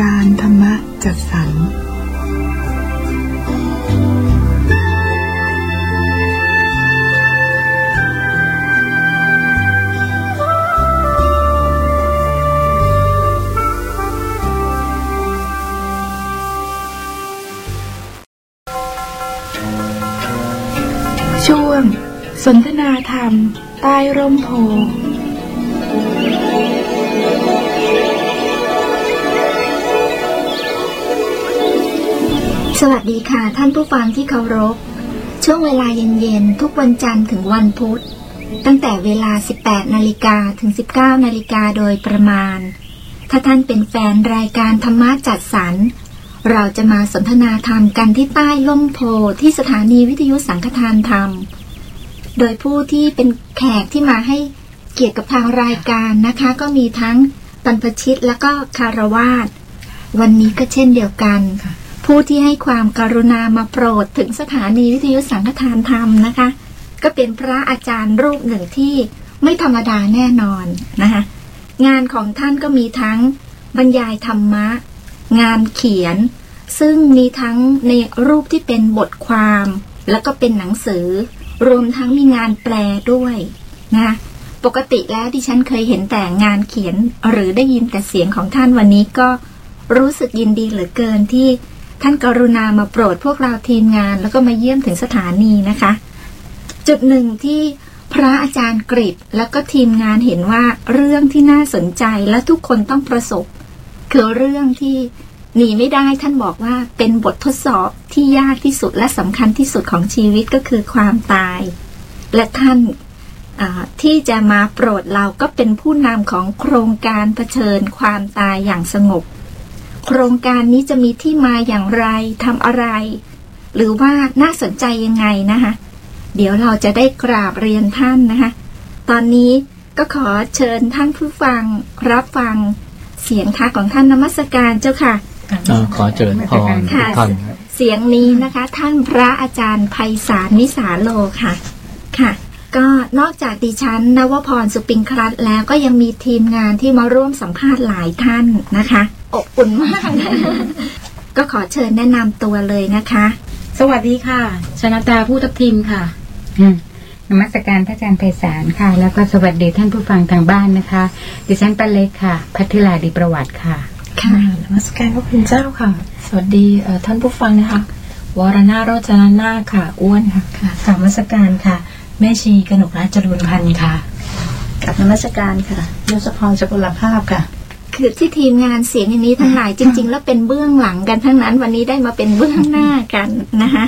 การธรรมะจัดสรรช่วง สนทนาธรรม ใต้ร่มโพ สดีค่ะท่านผู้ฟังที่เคารพ ช่วงเวลาเย็นๆ ทุกวันจันทร์ถึงวันพุธ ตั้งแต่เวลา 18 นาฬิกาถึง 19 นาฬิกาโดยประมาณ ถ้าท่านเป็นแฟนรายการธรรมะจัดสรร เราจะมาสนทนาธรรมกันที่ใต้ล่มโพที่สถานีวิทยุสังฆทานธรรม โดยผู้ที่เป็นแขกที่มาให้เกียรติกับทางรายการนะคะ ก็มีทั้งบรรพชิตและก็คารวาสวันนี้ก็เช่นเดียวกัน ผู้ที่ให้ความกรุณามาโปรดถึงสถานีวิทยุสังฆทานธรรมนะคะ ก็เป็นพระอาจารย์รูปหนึ่งที่ไม่ธรรมดาแน่นอนนะคะงานของท่านก็มีทั้งบรรยายธรรมะ งานเขียน ซึ่งมีทั้งในรูปที่เป็นบทความ แล้วก็เป็นหนังสือ รวมทั้งมีงานแปลด้วยนะปกติแล้วดิฉันเคยเห็นแต่งานเขียนหรือได้ยินแต่เสียงของท่านวันนี้ก็รู้สึกยินดีเหลือเกินที่ ท่านกรุณามาโปรดพวกเราทีมงาน แล้วก็มาเยี่ยมถึงสถานีนะคะ จุดหนึ่งที่พระอาจารย์กริบแล้วก็ทีมงานเห็นว่าเรื่องที่น่าสนใจและทุกคนต้องประสบ คือเรื่องที่หนีไม่ได้ท่านบอกว่าเป็นบททดสอบที่ยากที่สุดและสำคัญที่สุดของชีวิตก็คือความตาย และท่านที่จะมาโปรดเราก็เป็นผู้นำของโครงการเผชิญความตายอย่างสงบ โครงการนี้จะมีที่มาอย่างไรทำอะไร หรือว่าน่าสนใจยังไงนะคะ เดี๋ยวเราจะได้กราบเรียนท่านนะคะ ตอนนี้ก็ขอเชิญท่านผู้ฟังรับฟังเสียงทักของท่านนมัสการเจ้าค่ะอ่าขอเจริญพรทุกค่ะท่านเสียงนี้นะคะ ท่านพระอาจารย์ไพศาลนิสาโลค่ะค่ะ ก็นอกจากดิฉันนวพรสุปิงครัตน์แล้วก็ยังมีทีมงานที่มาร่วมสัมภาษณ์หลายท่านนะคะ อบอุ่นมาก ก็ขอเชิญแนะนำตัวเลยนะคะ สวัสดีค่ะ ชนะตาผู้ทับทิมค่ะอืมนมัสการพระอาจารย์ไพศาลค่ะ แล้วก็สวัสดีท่านผู้ฟังทางบ้านนะคะ ดิฉันป้าเล็กค่ะ พัทลาดีประวัติค่ะ ค่ะนมัสการพระคุณเจ้าค่ะ สวัสดีเอ่อท่านผู้ฟังนะคะ วรนาโรจนานาคค่ะ อ้วนค่ะค่ะกราบนมัสการค่ะ แม่ชีกนกรัตน์จรูนพันธ์ค่ะ กับนมัสการค่ะยศพรสกุลภาพค่ะ คือที่ทีมงานเสียงอย่างนี้ทั้งหลายจริง ๆ แล้วเป็นเบื้องหลังกันทั้งนั้นวันนี้ได้มาเป็นเบื้องหน้ากันนะคะ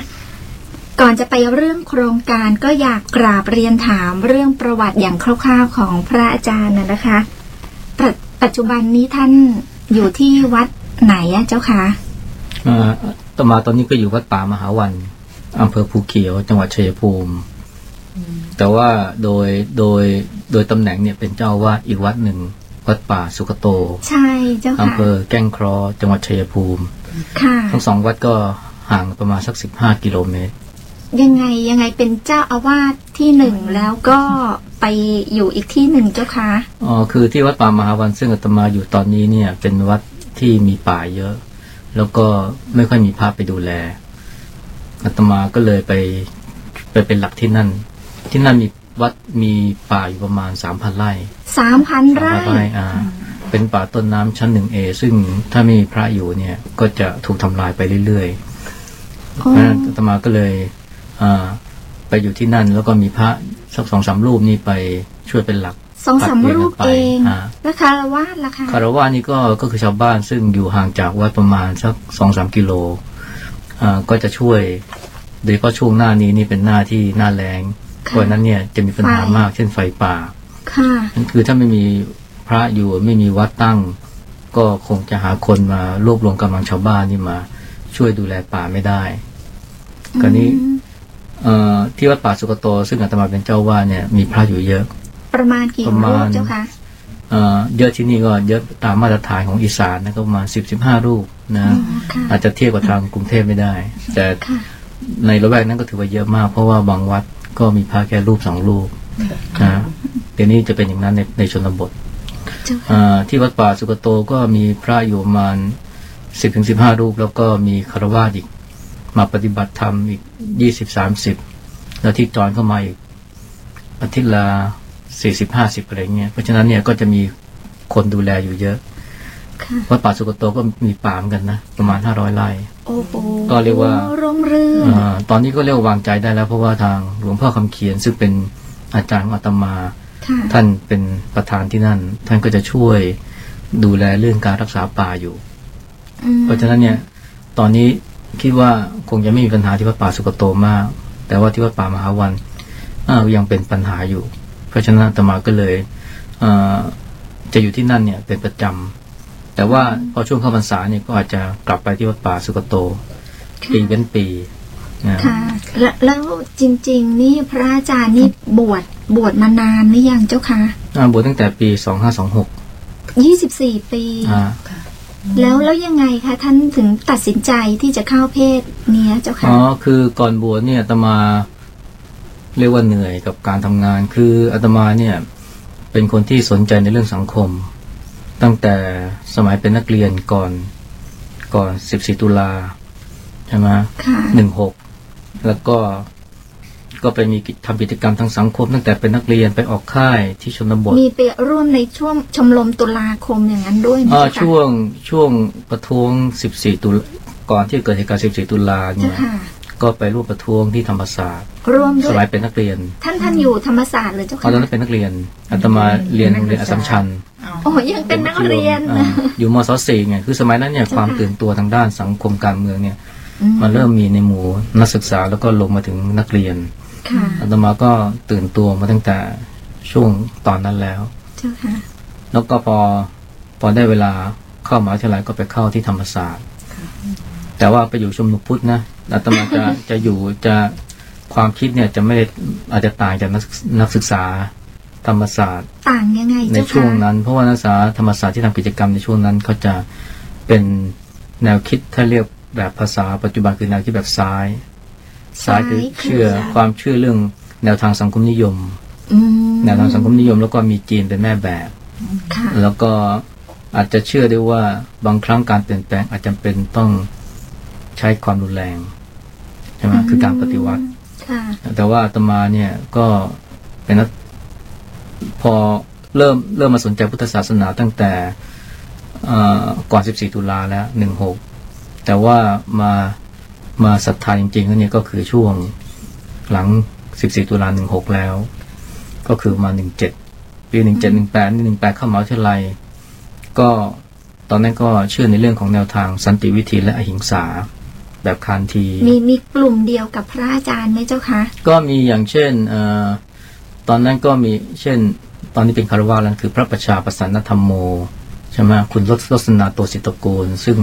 ก่อนจะไปเรื่องโครงการก็อยากกราบเรียนถามเรื่องประวัติอย่างคร่าวๆของพระอาจารย์นะนะคะปปัจจุบันนี้ท่านอยู่ที่วัดไหนอะเจ้าคะต่อมาตอนนี้ก็อยู่วัดป่ามหาวันอำเภอภูเขียว จังหวัดชัยภูมิ แต่ว่าโดยโดยโดยตำแหน่งเนี่ยเป็นเจ้าอาวาดอีกวัดหนึ่ง วัดป่าสุกโต ใช่เจ้าอำค่ะเภอแก้งเคราะห์จังหวัดชัยภูมิ ค่ะ ทั้งสองวัดก็ห่างประมาณสักสิบห้ากิโลเมตร ยังไงยังไงเป็นเจ้าอาวาสที่หนึ่งแล้วก็ไปอยู่อีกที่หนึ่งเจ้าคะอ๋อคือที่วัดป่ามหาวันซึ่งอาตมาอยู่ตอนนี้เนี่ย เป็นวัดที่มีป่าเยอะ แล้วก็ไม่ค่อยมีพระไปดูแลอาตมาก็เลยไปไปเป็นหลักที่นั่น ที่นั่นมี วัดมีป่าอยู่ประมาณสามพันไร่สามพันสามไร่พันไร่อ่าเป็นป่าต้นน้ำชั้นหนึ่งเอซึ่งถ้าไม่มีพระอยู่เนี่ยก็จะถูกทำลายไปเรื่อยๆเพโอ้ราะฉะนั้นอาตมาก็เลยอ่าไปอยู่ที่นั่นแล้วก็มีพระสักสองสามรูปนี่ไปช่วยเป็นหลักสองสามรูปเองอ่าแล้วคารวาสล่ะคะคารวะนี่ก็ก็คือชาวบ้านซึ่งอยู่ห่างจากวัดประมาณสักสองสามกิโลอ่าก็จะช่วยโดยเฉพาะช่วงหน้านี้นี่เป็นหน้าที่หน้าแรง เพราะฉะนั้นเนี่ยจะมีปัญหามากเช่นไฟป่าค่ะนั่นคือถ้าไม่มีพระอยู่ไม่มีวัดตั้ง ก็คงจะหาคนมารวบรวมกำลังชาวบ้านนี่มา ช่วยดูแลป่าไม่ได้คราวนี้อืมเอ่อที่วัดป่าสุกโต ซึ่งอาตมาเป็นเจ้าว่าเนี่ยมีพระอยู่เยอะ ประมาณกี่ประมารูณปเจ้าคะเอ่อเยอะที่นี่ก็เยอะตามมาตรฐานของอีสานนะก็ประมาณสิบสิบห้ารูปนะอ๋อค่ะอาจจะเทียบกับทางกรุงเทพไม่ได้ แต่ค่ะในละแวกนั้นก็ถือว่าเยอะมาก เพราะว่าบางวัด ก็มีพระแค่รูปสองรูปนะเดี๋ยวนี้จะเป็นอย่างนั้นในในชนบทเจ้าค่ะอ่าที่วัดป่าสุกโตก็มีพระอยู่ประมาณสิบถึงสิบห้ารูป แล้วก็มีคารวาสอีกมาปฏิบัติธรรมอีกยี่สิบสามสิบแล้วที่จอนเข้ามาอีกอาทิตย์ละสี่สิบห้าสิบอะไรเงี้ยเพราะฉะนั้นเนี่ยก็จะมีคนดูแลอยู่เยอะค่ะ วัดป่าสุกโตก็มีป่าเหมือนกันนะประมาณห้าร้อยไร่โอ้โหก็เรียกว่าร่มรื่นอาตอนนี้ก็เรียกว่าวางใจได้แล้ว เพราะว่าทางหลวงพ่อคำเขียนซึ่งเป็นอาจารย์ของอาตมาค่ะท่านเป็นประธานที่นั่น ท่านก็จะช่วยดูแลเรื่องการรักษาป่าอยู่อืมเพราะฉะนั้นเนี่ย ตอนนี้คิดว่าคงจะไม่มีปัญหาที่วัดป่าสุกโตมาก แต่ว่าที่วัดป่ามหาวันอ่ายังเป็นปัญหาอยู่ เพราะฉะนั้นอาตมาก็เลยอ่าจะอยู่ที่นั่นเนี่ยเป็นประจำ แต่ว่าพอช่วงเข้าพรรษาเนี่ยก็อาจจะกลับไปที่วัดป่าสุกโต ปีเว้นปีนะค่ะแล้วแล้วจริง ๆ นี่พระอาจารย์นี่บวชบวชมานานหรือยังเจ้าคะอ่าบวชตั้งแต่ปีสองห้าสองหกยี่สิบสี่ปีอ่าแล้วแล้วยังไงคะท่านถึงตัดสินใจที่จะเข้าเพศเนี้ยเจ้าค่ะอ๋อคือก่อนบวชเนี่ยอาตมาเรียกว่าเหนื่อยกับการทำงาน คืออาตมาเนี่ย เป็นคนที่สนใจในเรื่องสังคม ตั้งแต่สมัยเป็นนักเรียนก่อนก่อน 14 ตุลาใช่ไหมค่ะหนึ่งหกแล้วก็ก็ไปมีกิจทำกิจกรรมทางสังคม ตั้งแต่เป็นนักเรียนไปออกค่ายที่ชนบท มีไปร่วมในช่วงชมรมตุลาคมอย่างนั้นด้วยไหมอ่าเจ้าค่ะช่วงช่วงประท้วง 14 ตุลาก่อนที่เกิดเหตุการณ์ 14 ตุลาเจ้าเนี่ยค่ะก็ไปร่วมประท้วงที่ธรรมศาสตร์ร่วมด้สวยมัยเป็นนักเรียน ท่านท่านอยู่ธรรมศาสตร์หรือเจ้าตอค่ะนนั้นเป็นนักเรียนอาตมาเรียนโรงเรียนอัสสัมชัญ โอ้ยังเป็นนักเรียนอ่าอยู่มศสี่ไงคือสมัยนั้นเนี่ยเจ้าค่ะความตื่นตัวทางด้านสังคมการเมืองเนี่ยอืมันเริ่มมีในหมู่นักศึกษาแล้วก็ลงมาถึงนักเรียนค่ะอาตมาก็ตื่นตัวมาตั้งแต่ช่วงตอนนั้นแล้วเจ้าค่ะแล้วก็พอพอได้เวลาเข้ามหาวิทยาลัยก็ไปเข้าที่ธรรมศาสตร์ แต่ว่าไปอยู่ชุมนุมพุทธนะอาตมาจะจะอยู่จะความคิดเนี่ยจะไม่ได้อาจจะต่างจากนักศึกนักศึกษา ธรรมศาสตร์ต่างยังไงในเจ้าช่วงค่ะนั้น เพราะว่านักศึกษาธรรมศาสตร์ที่ทำกิจกรรมในช่วงนั้นเขาจะเป็นแนวคิดถ้าเรียกแบบภาษาปัจจุบันคือแนวคิดแบบซ้าย ซ้ายคือเชื่อความเชื่อเรื่องแนวทางสังคมนิยมอืมแนวทางสังคมนิยม แล้วก็มีจีนเป็นแม่แบบค่ะแล้วก็อาจจะเชื่อได้ว่าบางครั้งการเปลี่ยนแปลงอาจจะเป็นต้องใช้ความรุนแรงใช่ไหมคือการปฏิวัติค่ะแต่ว่าอาตมาเนี่ยก็เป็นนัก พอเริ่มเริ่มมาสนใจพุทธศาสนาตั้งแต่เอ่อก่อน 14 ตุลาแล้ว 16 แต่ว่ามามาศรัทธาจริงๆแล้วเนี่ยก็คือช่วงหลัง 14 ตุลา 16 แล้ว ก็คือมา 17 ปี 17 18นี่18 เข้ามหาวิทยาลัย ก็ตอนนั้นก็เชื่อในเรื่องของแนวทางสันติวิธีและอหิงสาแบบคานที มีมีกลุ่มเดียวกับพระอาจารย์ไหมเจ้าคะ ก็มีอย่างเช่นเออ ตอนนั้นก็มีเช่น ตอนนี้เป็นคารวาสแล้วคือ พระประชาประสานธรรมโมใช่ไหมคุณรสรสนาโตสิตโกลซึ่ง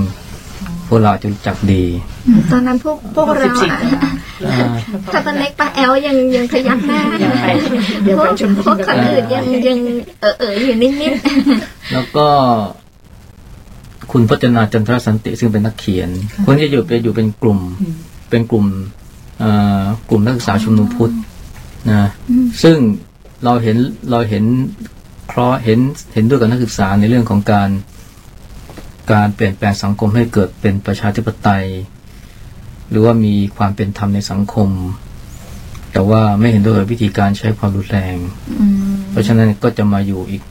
พวกเราจะรู้จักดี ตอนนั้นพวกพวกเราอะอ่าถ้าตอนเล็กป้าแอลยังยังพยักหน้าเดี๋ยวไปเดี๋ยวพวไปกชมรมพวกคนอื่นยังยังเออเอออยู่นิดแล้วก็คุณพจนาจันทรสันติซึ่งเป็นนักเขียนคนที่อยู่ไปอยู่เป็นกลุ่ม เป็นกลุ่มเอ่อกลุ่มนักศึกษาชุมนุมพุทธ นะซึ่งเราเห็นเราเห็นเคราะห์เห็นเห็นด้วยกับนักศึกษาในเรื่องของการ การเปลี่ยนแปลงสังคมให้เกิดเป็นประชาธิปไตย หรือว่ามีความเป็นธรรมในสังคม แต่ว่าไม่เห็นด้วยกับวิธีการใช้ความรุนแรงๆอืมเพราะฉะนั้นก็จะมาอยู่อีก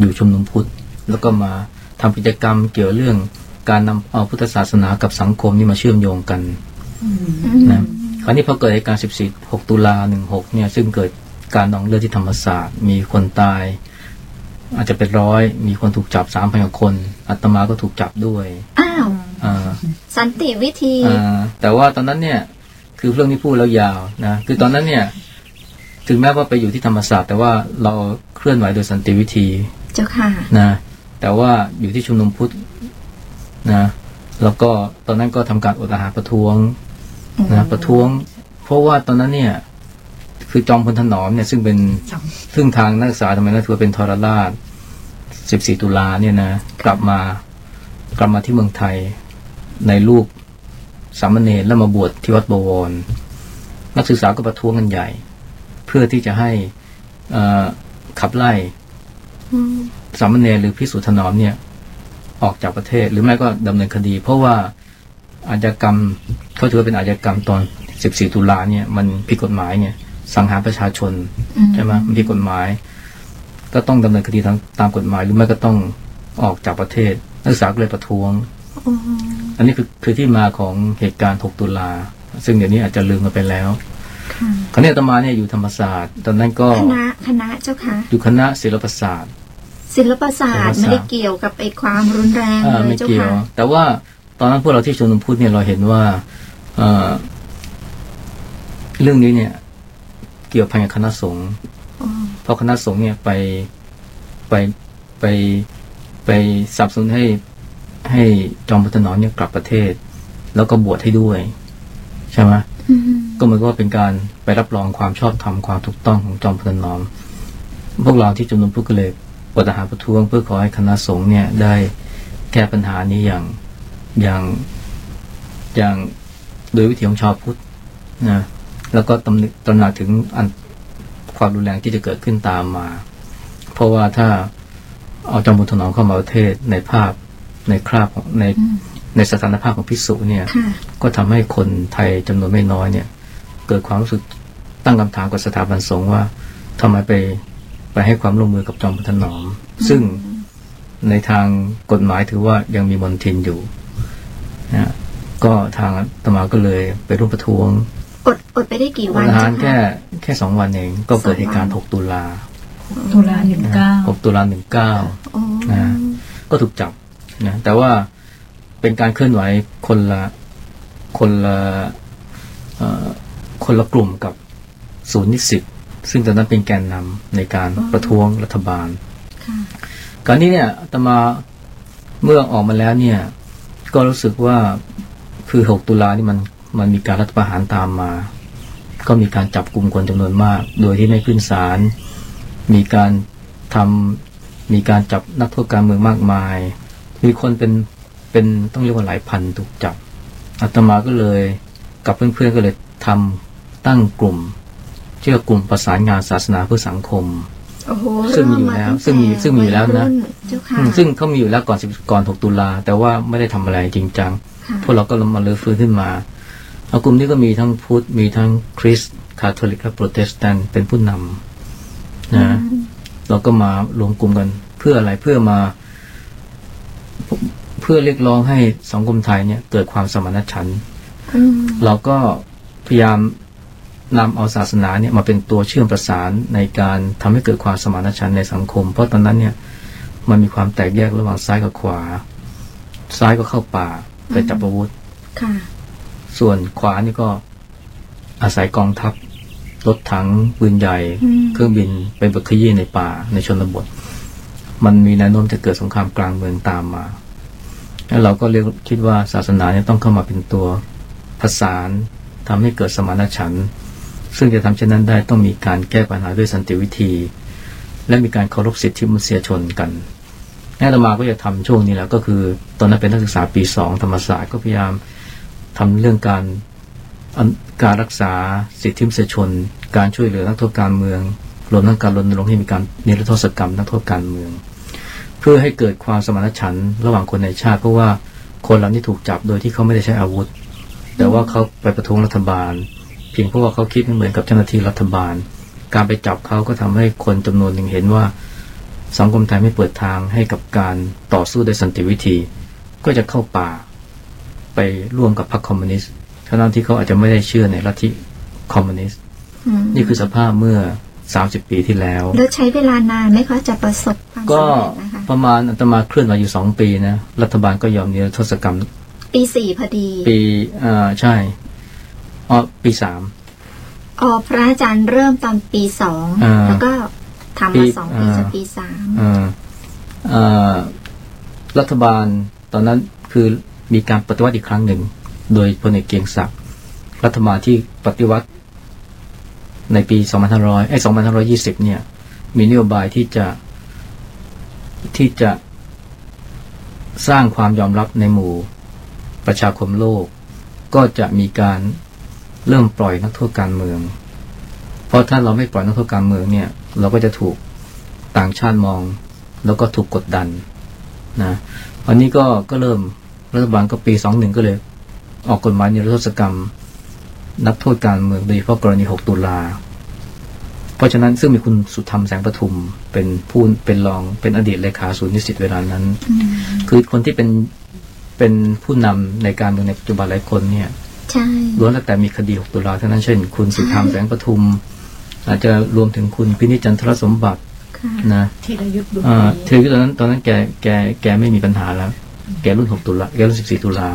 อยู่ชุมนุมพุทธ แล้วก็มาทำกิจกรรมเกี่ยวเรื่องการนำเอาพุทธศาสนากับสังคมนี่มาเชื่อมโยงกันนะ คราวนี้พอเกิดเหตุการณ์ 14 6 ตุลา 16 เนี่ย ซึ่งเกิดการนองเลือดที่ธรรมศาสตร์ มีคนตาย อาจจะเป็นร้อย มีคนถูกจับ 3,000กว่าคน อัตมาก็ถูกจับด้วย อ้าวอ่าสันติวิธีอ่าแต่ว่าตอนนั้นเนี่ย คือเรื่องที่พูดแล้วยาวนะ คือตอนนั้นเนี่ย ถึงแม้ว่าไปอยู่ที่ธรรมศาสตร์ แต่ว่าเราเคลื่อนไหวโดยสันติวิธี เจ้าค่ะ นะ แต่ว่าอยู่ที่ชุมนุมพุทธนะ แล้วก็ตอนนั้นก็ทำการอดอาหารประท้วง นะประท้วง เพราะว่าตอนนั้นเนี่ย คือจอมพลถนอมเนี่ยซึ่งเป็นซึ่งทางนักศึกษาทำไมนักถือว่าเป็นทรราช 14 ตุลาเนี่ยนะกลับมากลับมาที่เมืองไทยในรูปสามเณรแล้วมาบวชที่วัดบวร นักศึกษาก็ประท้วงกันใหญ่ เพื่อที่จะให้เอ่อขับไล่อืมสามเณรหรือพิสุทธิ์ถนอมเนี่ย ออกจากประเทศหรือไม่ก็ดำเนินคดี เพราะว่า อาชญากรรมเขาถือว่าเป็นอาชญากรรมตอน 14 ตุลาเนี่ยมันผิดกฎหมายเนี่ยสังหารประชาชนอืมใช่ไหมมันผิดกฎหมาย ก็ต้องดำเนินคดีตามตามกฎหมาย หรือไม่ก็ต้องออกจากประเทศ นักศึกษาก็เลยประท้วงอ๋ออันนี้คือคือที่มาของเหตุการณ์ 6 ตุลา ซึ่งเดี๋ยวนี้อาจจะลืมกันไปแล้วค่ะคณะอาตมาเนี่ยอยู่ธรรมศาสตร์ ตอนนั้นก็คณะคณะเจ้าค่ะอยู่คณะศิลปศาสตร์ศิลปศาสตร์ศิลปศาสตร์ไม่ได้เกี่ยวกับไอ้ความรุนแรงอ่าเลไม่ยเจ้าเกี่ยวค่ะแต่ว่า ตอนนั้นพวกเราที่ชมรมพุทธเนี่ยเราเห็นว่าเอ่อเรื่องนี้เนี่ย เกี่ยวพันกับคณะสงฆ์อ๋อเพราะคณะสงฆ์เนี่ยไปไปไปไปสนับสนุนให้ให้จอมพลถนอมเนี่ยกลับประเทศ แล้วก็บวชให้ด้วย ใช่ไหมอืมก็เหมือนกับว่าเป็นการไปรับรองความชอบธรรมความถูกต้องของจอมพลถนอม พวกเราที่จำนวนผู้ก็เลยปฏิหารประท้วงเพื่อขอให้คณะสงฆ์เนี่ยได้แก้ปัญหานี้อย่าง อย่างอย่างโดยวิถีของชาวพุทธนะแล้วก็ตำหนิตระหนักถึงอันความรุนแรงที่จะเกิดขึ้นตามมา เพราะว่าถ้าเอาจอมพลถนอมเข้ามาประเทศในภาพในคราบของในอืมในสถานภาพของพิสุเนี่ยค่ะก็ทำให้คนไทยจำนวนไม่น้อยเนี่ย เกิดความรู้สึกตั้งคำถามกับสถาบันสงฆ์ว่าทำไมไปไปให้ความร่วมมือกับจอมพลถนอม ซึ่งในทางกฎหมายถือว่ายังมีมนทินอยู่ นะก็ทางอาตมาก็เลยไปร่วมประท้วงอดอดไปได้กี่วันอาเจ้าหารแค่ค่ะแค่สองวันเองก็เกิดเหตุการณ์หกตุลาตุลาหนึ่งเก้าหกตุลาหนึ่งเก้าอ๋อนะก็ถูกจับนะแต่ว่าเป็นการเคลื่อนไหวคนละคนละเอ่อคนละกลุ่มกับศูนย์นิสิตซึ่งตอนนั้นเป็นแกนนำในการประท้วงรัฐบาลค่ะการนี้เนี่ยอาตมาเมื่อออกมาแล้วเนี่ย ก็รู้สึกว่าคือ 6 ตุลานี่มันมันมีการรัฐประหารตามมา ก็มีการจับกลุ่มคนจำนวนมาก โดยที่ไม่ขึ้นศาลมีการทำมีการจับนักโทษการเมืองมากมาย มีคนเป็นเป็นต้องเรียกว่าหลายพันถูกจับอาตมาก็เลยกับเพื่อนๆก็เลยทำตั้งกลุ่ม เชื่อกลุ่มประสานงานศาสนาเพื่อสังคม โอ้โหซึ่งมีอยู่แล้วเริ่าซึ่งมีตั้ซึ่งมีอยู่แล้วนะยรุ่เจ้าค่ะอืมซึ่งเขามีอยู่แล้วก่อน10ก่อน6ตุลาแต่ว่าไม่ได้ทำอะไรจริงจังค่ะพวกเราก็มาเลือฟื้นขึ้นมาเอากลุ่มนี้ก็มีทั้งพุทธมีทั้งคริสต์คาทอลิกและโปรเตสแตนต์เป็นผู้นำนะเราก็มารวมกลุ่มกันเพื่ออะไรเพื่อมา เพื่อเรียกร้องให้สังคมไทยเนี่ย เกิดความสมานฉันท์อืมเราก็พยายาม นำเอาศาสนาเนี่ยมาเป็นตัวเชื่อมประสานในการทำให้เกิดความสมานฉันท์ในสังคม เพราะตอนนั้นเนี่ยมันมีความแตกแยกระหว่างซ้ายกับขวา ซ้ายก็เข้าป่าไปจับอาวุธค่ะส่วนขวานี่ก็อาศัยกองทัพรถถังปืนใหญ่อืมเครื่องบินไปบุกขยี้ในป่าในชนบท มันมีแนวโน้มจะเกิดสงครามกลางเมืองตามมาแล้วเราก็เรียกคิดว่าศาสนาเนี่ยต้องเข้ามาเป็นตัวผสานทำให้เกิดสมานฉันท์ ซึ่งจะทำเช่นนั้นได้ต้องมีการแก้ปัญหาด้วยสันติวิธี และมีการเคารพสิทธิมนุษยชนกันแน่ตมาก็จะทำช่วงนี้แล้วก็คือ ตอนนั้นเป็นนักศึกษาปีสองธรรมศาสตร์ก็พยายามทำเรื่องการการรักษาสิทธิมนุษยชน การช่วยเหลือนักโทษการเมืองรวมทั้งการรณรงค์ให้มีการนิรโทษกรรมนักโทษการเมือง เพื่อให้เกิดความสมานฉันท์ระหว่างคนในชาติเพราะว่าคนเหล่านี้ถูกจับโดยที่เขาไม่ได้ใช้อาวุธ แต่ว่าเขาไปประท้วงรัฐบาล พียงเพราะว่าเขาคิดไม่เหมือนกับเจ้าหน้าที่รัฐบาล การไปจับเขาก็ทำให้คนจำนวนหนึ่งเห็นว่า สังคมไทยไม่เปิดทางให้กับการต่อสู้โดยสันติวิธี ก็จะเข้าป่า ไปร่วมกับพรรคคอมมิวนิสต์ทั้งที่เขาอาจจะไม่ได้เชื่อในลัทธิคอมมิวนิสต์อืมนี่คือสภาพเมื่อ 30 ปีที่แล้วแล้วใช้เวลานานไหมคะจะประสบความก็สำเร็จนะคะประมาณอาตมาเคลื่อนไหวอยู่สองปีนะรัฐบาลก็ยอมนิรโทษกรรม ปีสี่พอดี ปีอ่าใช่ อ๋อปีสามอ๋อพระอาจารย์เริ่มตอนปีสองอ่าแล้วก็ทำปีมาสองปีอ่าจนปีสามอ่าอ่ารัฐบาลตอนนั้นคือมีการปฏิวัติอีกครั้งหนึ่ง โดยพลเอกเกรียงศักดิ์รัฐบาลที่ปฏิวัติในปี 2500ไอ้2520 เนี่ย มีนโยบายที่จะที่จะสร้างความยอมรับในหมู่ประชาคมโลก ก็จะมีการ เริ่มปล่อยนักโทษการเมือง เพราะถ้าเราไม่ปล่อยนักโทษการเมืองเนี่ย เราก็จะถูกต่างชาติมอง แล้วก็ถูกกดดันนะอันนี้ก็ก็เริ่มรัฐบาลก็ปีสองหนึ่งก็เลย ออกกฎหมายนิรโทษกรรม นักโทษการเมืองโดยเฉพาะกรณี 6 ตุลา เพราะฉะนั้นซึ่งมีคุณสุธรรมแสงประทุมเป็นผู้เป็นรองเป็นอดีตเลขาศูนย์นิสิตเวลานั้น คือคนที่เป็นเป็นผู้นำในการเมืองในปัจจุบันหลายคนเนี่ยใช่ ล้วนแล้วแต่มีคดี 6 ตุลาเท่านั้นเช่น คุณสุธรรมแสงประทุม อาจจะรวมถึงคุณพินิจจันทรสมบัติค่ะนะธีรยุทธ์บุญอ่ามีเธอตอนนั้นตอนนั้นแกแกแกไม่มีปัญหาแล้ว แกรุ่น 6 ตุลาแกรุ่น 14 ตุลา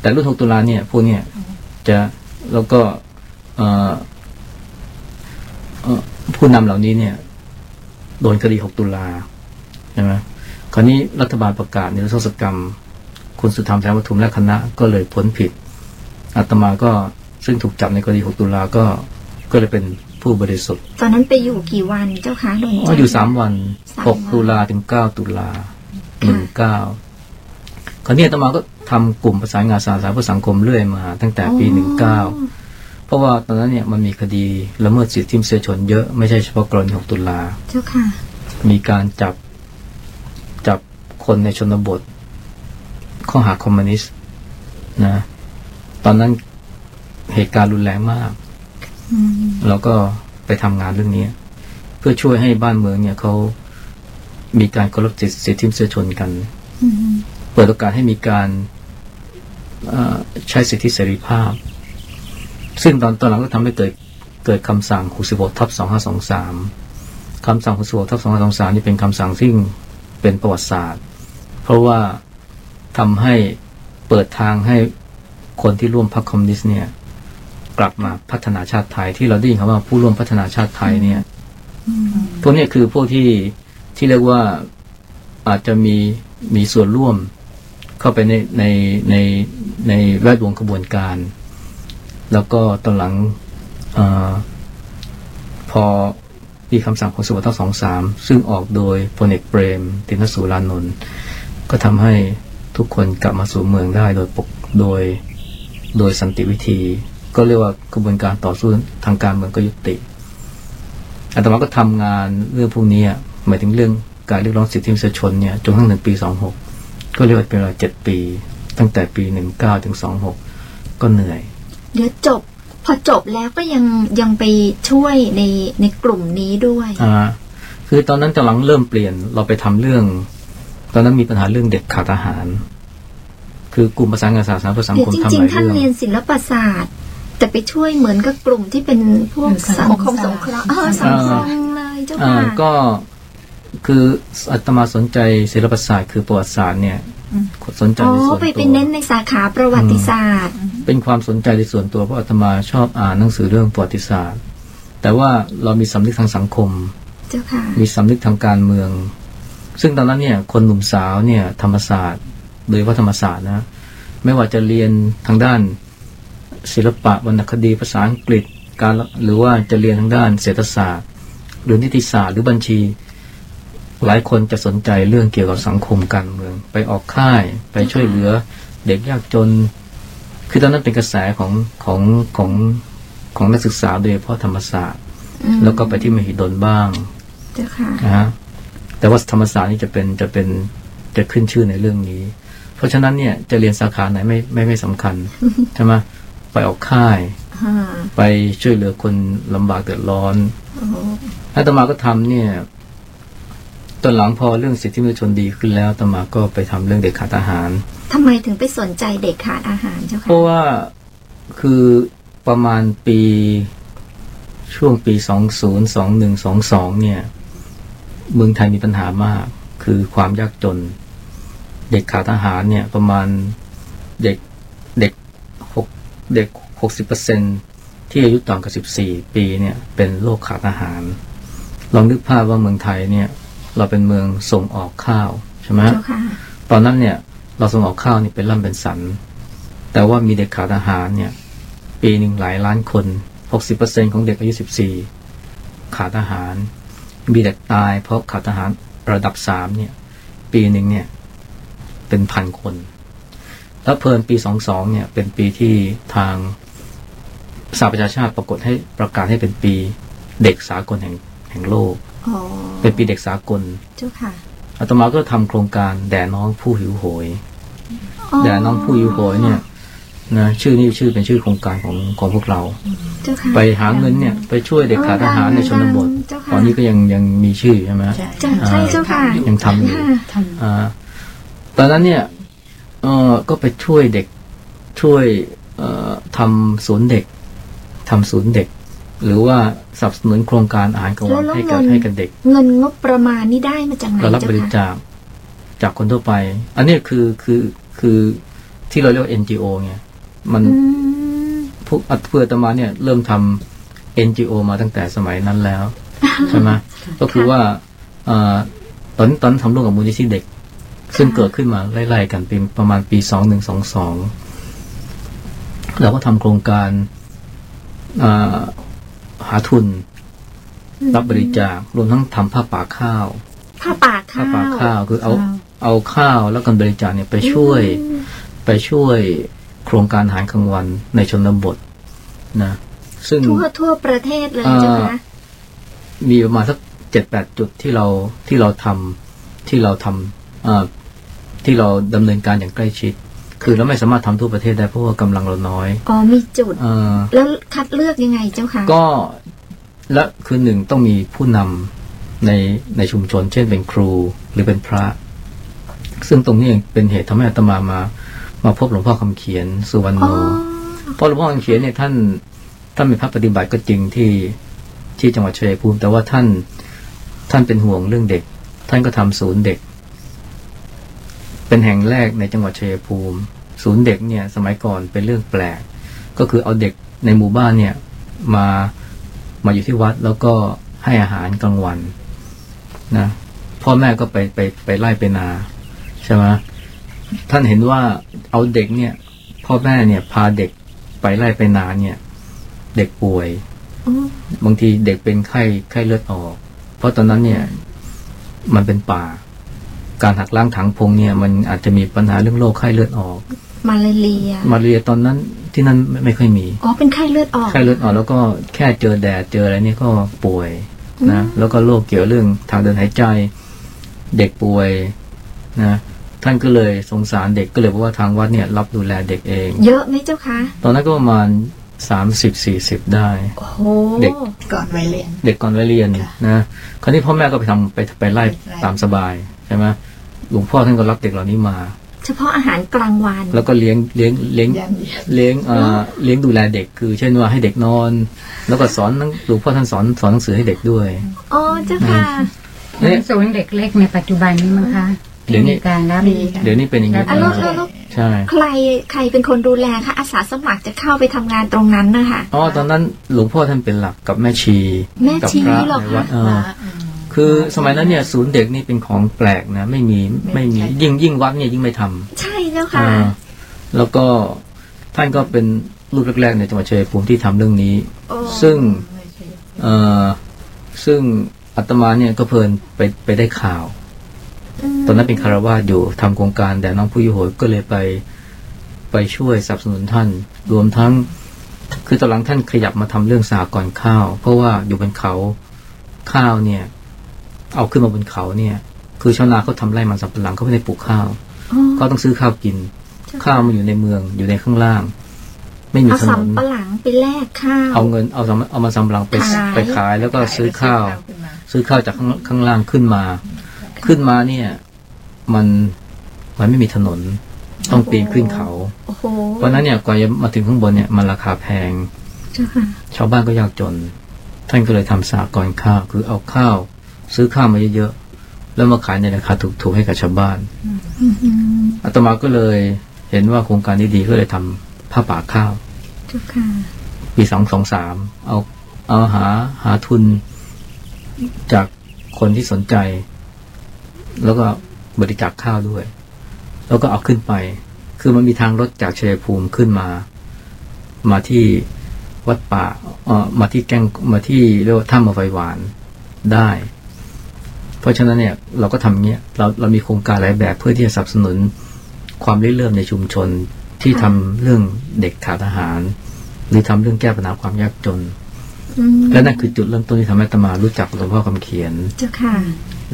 แต่รุ่น 6 ตุลาเนี่ยพวกเนี่ยจะแล้วก็เอ่อเอ่อผู้นำเหล่านี้เนี่ย โดนคดี 6 ตุลาใช่ไหมคราวนี้รัฐบาลประกาศนิรโทษกรรม คุณสุธรรมแสงปทุมและคณะก็เลยพ้นผิด อาตมาก็ซึ่งถูกจับในคดี6 ตุลาก็ก็เลยเป็นผู้บริสุทธิ์ ตอนนั้นไปอยู่กี่วันเจ้าคะโดนอ๋จัอบอยู่สามวันสามหกวันตุลาถึงเก้าตุลาหนึ่งเก้าคราวนี้อาตมาก็ทำกลุ่มประสานงานสาธารณเพื่อสังคมเรื่อยมา ตั้งแต่ปีหนึ่งเก้าเพราะว่าตอนนั้นเนี่ยมันมีคดีละเมิดสิทธิมนุษยชนเยอะไม่ใช่เฉพาะกรณีหกตุลาเจ้าค่ะ มีการจับจับคนในชนบท ข้อหาคอมมิวนิสต์นะ ตอนนั้นเหตุการณ์รุนแรงมากอืมเราก็ไปทำงานเรื่องนี้ เพื่อช่วยให้บ้านเมืองเนี่ยเขามีการเคารพสิทธิสิทธิมนุษยชนกันอืมเปิดโอกาสให้มีการเอ่อใช้สิทธิเสรีภาพ ซึ่งตอนตอนหลังก็ทำให้เกิดเกิดคำสั่ง66ทับ2523คำสั่ง66ทับ2523นี่เป็นคำสั่งซึ่งเป็นประวัติศาสตร์ เพราะว่าทำให้เปิดทางให้ คนที่ร่วมพรรคคอมมิวนิสต์เนี่ย กลับมาพัฒนาชาติไทยที่เราได้ยินคำว่าผู้ร่วมพัฒนาชาติไทยเนี่ยพวกนี้คือพวกที่ที่เรียกว่าอาจจะมีมีส่วนร่วมเข้าไปในในในในแวดวงกระบวนการ แล้วก็ตอนหลังออพอมีคำสั่งของสวทสองสามซึ่งออกโดยพลเอกเปรม ตินสุรานนท์ก็ทำให้ทุกคนกลับมาสู่เมืองได้โดยปกโดย โดยสันติวิธี ก็เรียกว่ากระบวนการต่อสู้ทางการเมืองก็ยุติอาตมาก็ทำงานเรื่องพวกนี้อะหมายถึงเรื่องการเรียกร้องสิทธิมนุษยชนเนี่ยจนกระทั่งถึงปี 26 ก็เรียกว่าเป็นเวลาเจ็ดปี ตั้งแต่ปี 19 ถึง 26 ก็เหนื่อย เดี๋ยวจบ พอจบแล้วก็ยังยังไปช่วยในในกลุ่มนี้ด้วยอ่าคือตอนนั้นตอนหลังเริ่มเปลี่ยนเราไปทำเรื่อง ตอนนั้นมีปัญหาเรื่องเด็กขาดอาหาร คือกลุ่มประสานงานสาธารณเพื่อสังเดี๋ยวคมจทำหริงลายๆท่านเรื่องเรียนศิลปศาสตร์แต่ไปช่วยเหมือนกับกลุ่มที่เป็นพวกสังคมสงเคราะห์เออสังคมเลยเจ้าอ่าค่ะก็คืออาตมาสนใจศิลปศาสตร์คือประวัติศาสตร์เนี่ยสนใจอ๋อในส่วนไปตัไปวเน้นในสาขาประวัติศาสตร์ เป็นความสนใจในส่วนตัวเพราะอาตมาชอบอ่านหนังสือเรื่องประวัติศาสตร์ แต่ว่าเรามีสำนึกทางสังคมเจ้าค่ะมีสำนึกทางการเมือง ซึ่งตอนนั้นเนี่ยคนหนุ่มสาวเนี่ยธรรมศาสตร์ โดยเฉพาะธรรมศาสตร์นะไม่ว่าจะเรียนทางด้านศิลปะวรรณคดีภาษาอังกฤษการหรือว่าจะเรียนทางด้านเศรษฐศาสตร์ หรือนิติศาสตร์หรือบัญชี หลายคนจะสนใจเรื่องเกี่ยวกับสังคมการเมือง ไปออกค่ายไปช่วยเหลือ เด็กยากจน คือตอนนั้นเป็นกระแสของของของของนักศึกษาโดยเฉพาะธรรมศาสตร์อืมแล้วก็ไปที่มหิดลบ้างเจ้าค่ะนะฮะแต่ว่าธรรมศาสตร์นี่จะเป็นจะเป็นจะขึ้นชื่อในเรื่องนี้ เพราะฉะนั้นเนี่ยจะเรียนสาขาไหนไม่ไม่ไม่สำคัญใช่ไหมไปออกค่ายอ่าไปช่วยเหลือคนลำบากเดือดร้อนโอ้อาตมาก็ทำเนี่ยตอนหลังพอเรื่องสิทธิมนุษยชนดีขึ้นแล้วอาตมาก็ไปทำเรื่องเด็กขาดอาหารทำไมถึงไปสนใจเด็กขาดอาหารเจ้าเพค่ะราะว่าคือประมาณปีช่วงปีสองศูนย์สองหนึ่งสองสองเนี่ย เมืองไทยมีปัญหามาก คือความยากจน เด็กขาดอาหารเนี่ยประมาณเด็กเด็กหกเด็กหกสิบเปอร์เซ็นที่อายุต่ำกว่าสิบสี่ปีเนี่ยเป็นโรคขาดอาหาร ลองนึกภาพว่าเมืองไทยเนี่ยเราเป็นเมืองส่งออกข้าวใช่ไหมเจ้าค่ะตอนนั้นเนี่ยเราส่งออกข้าวนี่เป็นร่ำเป็นสัน แต่ว่ามีเด็กขาดอาหารเนี่ยปีหนึ่งหลายล้านคน60%ของเด็กอายุ14ขาดอาหาร มีเด็กตายเพราะขาดอาหารระดับ3เนี่ยปีหนึ่งเนี่ย เป็นพันคน แล้วเพลินปี22เนี่ย เป็นปีที่ทางสหประชาชาติปรากฏให้ประกาศให้เป็นปีเด็กสากลแห่งแห่งโลกอ๋อเป็นปีเด็กสากลเจ้าค่ะอาตมาก็ทำโครงการแด่น้องผู้หิวโหยแด่น้องผู้หิวโหยเนี่ยนะชื่อนี้ชื่อเป็นชื่อโครงการของของพวกเราเจ้าค่ะไปหาเงินเนี่ยไปช่วยเด็กขาดอาหารในชนบทเจ้าค่ะตอนนี้ก็ยังยังมีชื่อใช่ไหมใช่จ้ะใช่เจ้าค่ะยังทำอยู่ค่ะทำอ่า ตอนนั้นเนี่ยเออก็ไปช่วยเด็กช่วยเอ่อทำศูนย์เด็กทำศูนย์เด็ก หรือว่าสนับสนุนโครงการอาหารกลางวันแล้วให้กับเงินให้กับเด็ก เงินงบประมาณนี่ได้มาจากไหนเรารับเจ้าบริค่ะจาคจากคนทั่วไป อันนี้คือคือคือที่เราเรียกว่า NGO ไงมันอืมพวกอัตเพื่ออาตมาเนี่ยเริ่มทำ NGO มาตั้งแต่สมัยนั้นแล้ว ใช่ไหมก็คือว่าเอ่อตอนตอนนนทำร่วมกับมูลนิธิเด็ก ซึ่งเกิดขึ้นมาไล่ๆกันเป็นประมาณปีสองหนึ่งสองสองเราก็ทำโครงการอ่าหาทุน รับบริจาครวมทั้งทำผ้าป่าข้าวผ้าป่าผ้าข้าวป่าข้าวคือเอาเอาข้าวแล้วกันบริจาคเนี่ยไปช่วย ไปช่วยโครงการอาหารกลางวันในชนบทนะซึ่งทั่วทั่วประเทศเลยเจ้าค่ะมีประมาณสักเจ็ดแปดจุดที่เราที่เราทำที่เราทำเอ่อ ที่เราดำเนินการอย่างใกล้ชิด คือเราไม่สามารถทำทั่วประเทศได้เพราะว่ากำลังเราน้อยอ๋อมีจุดเอ่อแล้วคัดเลือกยังไงเจ้าค่ะก็และคือหนึ่งต้องมีผู้นำในในชุมชน เช่นเป็นครูหรือเป็นพระ ซึ่งตรงนี้เองเป็นเหตุทำให้อาตมามา มาพบหลวงพ่อคำเขียนสุวรรณโนอ๋อเพราะหลวงพ่อคำเขียนเนี่ยท่านท่านเป็นพระปฏิบัติก็จริงที่ที่จังหวัดชัยภูมิ แต่ว่าท่านท่านเป็นห่วงเรื่องเด็ก ท่านก็ทำศูนย์เด็ก เป็นแห่งแรกในจังหวัดชัยภูมิ ศูนย์เด็กเนี่ยสมัยก่อนเป็นเรื่องแปลก ก็คือเอาเด็กในหมู่บ้านเนี่ยมามาอยู่ที่วัดแล้วก็ให้อาหารกลางวันนะพ่อแม่ก็ไปไปไปไล่ไปนาใช่ไหมท่านเห็นว่าเอาเด็กเนี่ย พ่อแม่เนี่ย พาเด็กไปไล่ไปนาเนี่ย เด็กป่วยอ๋อบางทีเด็กเป็นไข้ไข้เลือดออก เพราะตอนนั้นเนี่ย มันเป็นป่า การหักล้างถังพงเนี่ยมันอาจจะมีปัญหาเรื่องโรคไข้เลือดออก มาลาเรีย มาเรียตอนนั้นที่นั่นไม่ไม่ค่อยมี อ๋อ เป็นไข้เลือดออก ไข้เลือดออกแล้วก็แค่เจอแดดเจออะไรเนี่ยก็ป่วยนะ แล้วก็โรคเกี่ยวเรื่องทางเดินหายใจ เด็กป่วยนะ ท่านก็เลยสงสารเด็กก็เลยบอกว่าทางวัดเนี่ยรับดูแลเด็กเอง เยอะไหมเจ้าคะ ตอนนั้นก็ประมาณสามสิบสี่สิบได้โอ้โหเด็กก่อนวัยเรียน เด็กก่อนวัยเรียนนะ คราวนี้พ่อแม่ก็ไปทำไปไปไล่ไปไล่ตามสบายใช่ไหม หลวงพ่อท่านก็รับเด็กเหล่านี้มา เฉพาะอาหารกลางวัน แล้วก็เลี้ยงเลี้ยงเลี้ยงยันเดียวเลี้ยงเอ่อเลี้ยงดูแลเด็กคือ เช่นว่าให้เด็กนอน แล้วก็สอนหนังหลวงพ่อท่านสอนสอนหนังสือให้เด็กด้วยอ๋อเจ้าค่ะเนี่ยศูนย์เด็กเล็กในปัจจุบันนี้มั้งคะเดี๋ยวนี้มีการรับมีค่ะเดี๋ยวนี้เป็นอย่างนี้อะแล้วแล้วแล้วใช่ใครใครเป็นคนดูแลคะอาสาสมัครจะเข้าไปทำงานตรงนั้นนะคะอ๋อตอนนั้นหลวงพ่อท่านเป็นหลักกับแม่ชี แม่กัชีพระเหรอในคะ วัดเออว่าอืมคือสมัยนั้นเนี่ยศูนย์เด็กนี่เป็นของแปลกนะ ไม่มีไม่มีใช่ยิ่งยิ่งวัดเนี่ยยิ่งไม่ทำใช่เจ้าค่ะอ่าแล้วก็ท่านก็เป็นรูปแรกๆในจังหวัดชัยภูมิที่ทำเรื่องนี้โอ้ซึ่งเอ่อซึ่งอาตมาเนี่ยก็เพลินไปไปได้ข่าว ตอนนั้นเป็นคารวาสอยู่ทำโครงการแต่น้องผู้ยุโหยก็เลยไปไปช่วยสนับสนุนท่าน รวมทั้ง คือตอนหลังท่านขยับมาทำเรื่องสากรณ์ข้าว เพราะว่าอยู่บนเขาข้าวเนี่ย เอาขึ้นมาบนเขาเนี่ย คือชาวนาเขาทำไร่มันสำปะหลังเขาไม่ได้ปลูกข้าวอ๋อก็ต้องซื้อข้าวกิน ข้าวมันอยู่ในเมืองอยู่ในข้างล่าง ไม่มีเอาถนนสำปะหลังไปแลกข้าวเอาเงินเอาสำเอามาสำปะหลังไปขายไปขายแล้วก็ซื้อข้าวขึ้นมาซื้อข้าวจากข้างข้างล่างขึ้นมา ขึ้นมาเนี่ย มันมันไม่มีถนนต้องปีนขึ้นเขาโอ้โหเพราะฉะนั้นเนี่ยกว่าจะมาถึงข้างบนเนี่ยมันราคาแพงเจ้าค่ะชาวบ้านก็ยากจน ท่านก็เลยทำสากรณ์ข้าวคือเอาข้าว ซื้อข้าวมาเยอะๆ แล้วมาขายในราคาถูกๆให้กับชาวบ้านอือหืออาตมาก็เลยเห็นว่าโครงการนี้ดีก็เลยทำผ้าป่าข้าวเจ้าค่ะปีสองสองสามเอาเอาหาหาทุนจากคนที่สนใจ แล้วก็บริจาคข้าวด้วย แล้วก็เอาขึ้นไป คือมันมีทางรถจากชัยภูมิขึ้นมา มาที่วัดป่าเอ่อมาที่แก้งมาที่เรียกว่าถ้ำมาไฟหวานได้เพ ราะฉะนั้นเนี่ยเราก็ทำเงี้ยเราเรามีโครงการหลายแบบเพื่อที่จะสนับสนุนความริเริ่มในชุมชนที่ทำเรื่องเด็กขาดอาหาร หรือทำเรื่องแก้ปัญหาความยากจนอืมและนั่นคือจุดเริ่มต้นที่ทำให้อาตมารู้จักหลวงพ่อคำเขียนเจ้าค่ะ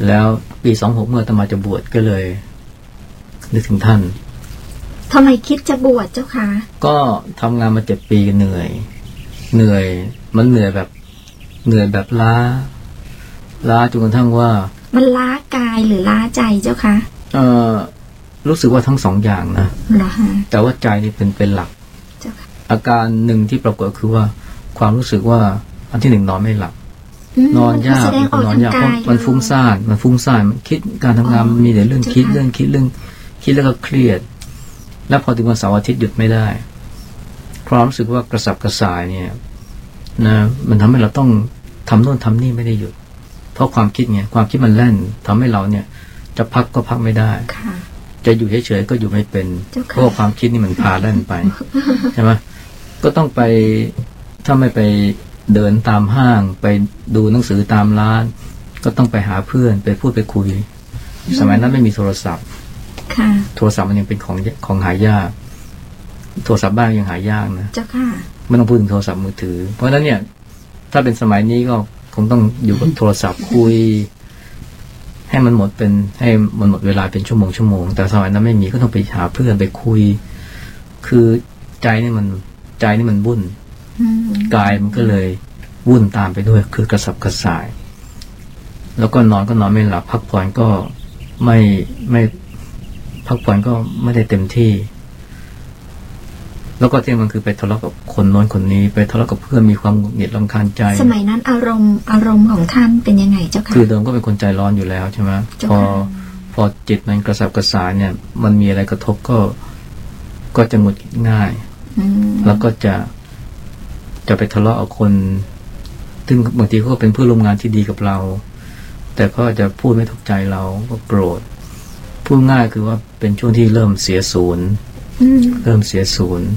แล้วปีสองหกเมื่ออาตมาจะบวชก็เลยนึกถึงท่านทำไมคิดจะบวชเจ้าคะก็ทำงานมาเจ็ดปีเหนื่อย เหนื่อย มันเหนื่อยแบบ เหนื่อยแบบล้า ล้าจนกระทั่งว่า มันล้ากายหรือล้าใจเจ้าคะเออรู้สึกว่าทั้งสองอย่างนะเหรอฮะแต่ว่าใจนี่เป็นเป็นหลักเจ้าค่ะอาการหนึ่งที่ปรากฏคือว่า ความรู้สึกว่าอันที่หนึ่งนอนไม่หลับมนอนยากแสดงออกนอนทางยากเพการาะยมันฟุ้งซ่านมันฟุ้งซ่านมันคิดการทำงานอ๋อมันมีแต่เรื่องคิดเจ้าค่ะเรื่องคิดเรื่อง คิดแล้วก็เครียด แล้วพอถึงวันเสาร์อาทิตย์หยุดไม่ได้ความรู้สึกว่ากระสับกระส่ายเนี่ยนะมันทำให้เราต้องทำโน่นทำนี่ไม่ได้หยุด เพราะความคิดไงความคิดมันแล่นทำให้เราเนี่ยจะพักก็พักไม่ได้ค่ะจะอยู่เฉยๆก็อยู่ไม่เป็นเจ้าค่ะเพราะว่าความคิดนี่มันพาแล่นไปใช่ไหมก็ต้องไปถ้าไม่ไปเดินตามห้าง ไปดูหนังสือตามร้าน ก็ต้องไปหาเพื่อนไปพูดไปคุย สมัยนั้นไม่มีโทรศัพท์ค่ะโทรศัพท์มันยังเป็นของของหายาก โทรศัพท์บ้านยังหายากนะเจ้าค่ะไม่ต้องพูดถึงโทรศัพท์มือถือ เพราะฉะนั้นเนี่ย ถ้าเป็นสมัยนี้ก็ คงต้องอยู่กับโทรศัพท์คุย ให้มันหมดเป็นให้มันหมดเวลาเป็นชั่วโมงชั่วโมงแต่สมัยนั้นไม่มีก็ต้องไปหาเพื่อนไปคุย คือใจนี่มันใจนี่มันวุ่นอืมกายมันก็เลยวุ่นตามไปด้วย คือกระสับกระส่าย แล้วก็นอนก็นอนไม่หลับพักผ่อนก็ไม่ไม่พักผ่อนก็ไม่ได้เต็มที่ แล้วก็ที่มันคือไปทะเลาะกับคนโน้นคนนี้ ไปทะเลาะกับเพื่อนมีความหงุดหงิดรำคาญใจ สมัยนั้นอารมณ์อารมณ์ของท่านเป็นยังไงเจ้าค่ะคือเดิมก็เป็นคนใจร้อนอยู่แล้วใช่ไหมเจ้าพอค่ะพอจิตมันกระสับกระส่ายเนี่ย มันมีอะไรกระทบก็ก็จะหงุดหงิดง่ายอืมแล้วก็จะจะไปทะเลาะกับคน ซึ่งบางทีเขาก็เป็นเพื่อนร่วมงานที่ดีกับเรา แต่เขาอาจจะพูดไม่ถูกใจเราก็โกรธพูดง่ายคือว่าเป็นช่วงที่เริ่มเสียศูนย์อืมเริ่มเสียศูนย์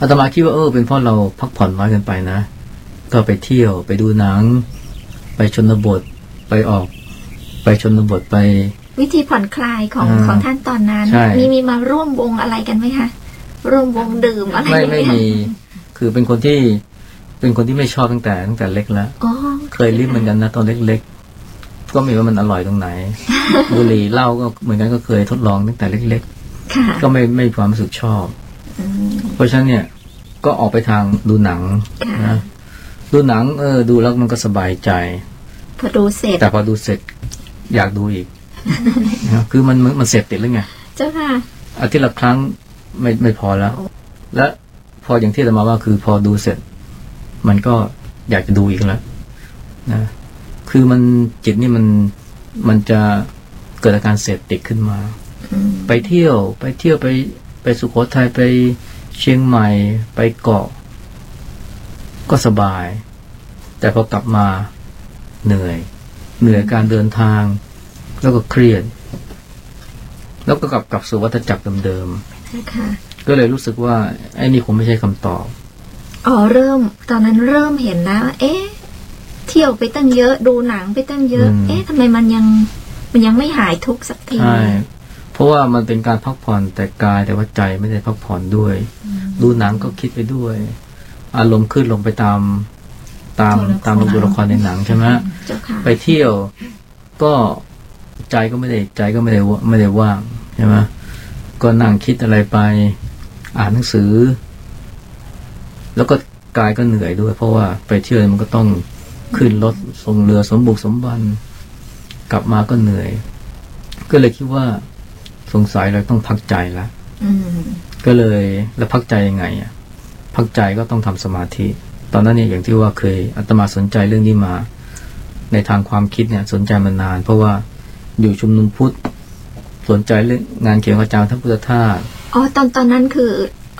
อาตมาคิดว่าเออเป็นเพราะเราพักผ่อนน้อยเกินไปนะ ก็ไปเที่ยวไปดูหนัง ไปชนบทไปออก ไปชนบทไป วิธีผ่อนคลายของอ่าของท่านตอนนั้นใช่มีมีมาร่วมวงอะไรกันไหมคะร่วมวงดื่มอะไรไม่อย่างไม่เงี้ยมี คือเป็นคนที่เป็นคนที่ไม่ชอบตั้งแต่ตั้งแต่เล็กแล้วอ๋อเคยลิ้มเหมือนกันนะตอนเล็กๆก็ไม่รู้ว่ามันอร่อยตรงไหนบุหรี่เหล้าก็เหมือนกันก็เคยทดลองตั้งแต่เล็กค่ะๆก็ไม่ไม่มีความรู้สึกชอบอืม เพราะฉะนั้นเนี่ยก็ออกไปทางดูหนังค่ะนะดูหนัง เออ ดูแล้วมันก็สบายใจพอดูเสร็จ แต่พอดูเสร็จอยากดูอีกนะคือมันมันมันเสพติดแล้วไงเจ้าค่ะอาทิตย์ละครั้งไม่ไม่พอแล้ว และพออย่างที่เรามาว่าคือพอดูเสร็จ มันก็อยากจะดูอีกแล้วนะคือมันจิตนี่มันมันจะเกิดอาการเสพติดขึ้นมาอืมไปเที่ยวไปเที่ยวไป ไปสุโขทัยไปเชียงใหม่ไปเกาะ ก็สบาย แต่พอกลับมาเหนื่อย เหนื่อยการเดินทาง แล้วก็เครียด แล้วก็กลับกลับสู่วัฏจักรเดิมเจ้าค่ะๆก็เลยรู้สึกว่า ไอ้นี่คงไม่ใช่คำตอบอ๋อเริ่ม ตอนนั้นเริ่มเห็นแล้ว เอ๊ะ เที่ยวไปตั้งเยอะ ดูหนังไปตั้งเยอะอืมเอ๊ะทำไมมันยัง มันยังไม่หายทุกข์สักทีใช่ เพราะว่ามันเป็นการพักผ่อนแต่กายแต่ว่าใจไม่ได้พักผ่อนด้วย ดูหนังก็คิดไปด้วย อารมณ์ขึ้นลงไปตามตามตามตัวละครในหนังใช่ไหมเจ้าค่ะไปเที่ยวก็ใจก็ไม่ได้ใจก็ไม่ได้ว่าไม่ได้ว่างใช่ไหมก็นั่งคิดอะไรไปอ่านหนังสือ แล้วก็กายก็เหนื่อยด้วย เพราะว่าไปเที่ยวมันก็ต้องขึ้นรถส่งเรือสมบุกสมบัน กลับมาก็เหนื่อย ก็เลยคิดว่า สงสัยเราต้องพักใจละอืมก็เลยแล้วพักใจยังไงอะพักใจก็ต้องทำสมาธิ ตอนนั้นเนี่ยอย่างที่ว่าเคยอาตมาสนใจเรื่องนี้มา ในทางความคิดเนี่ย สนใจมานาน เพราะว่าอยู่ชุมนุมพุทธสนใจเรื่องงานเขียนของอาจารย์ท่านพุทธทาสอ๋อตอนตอนนั้นคือ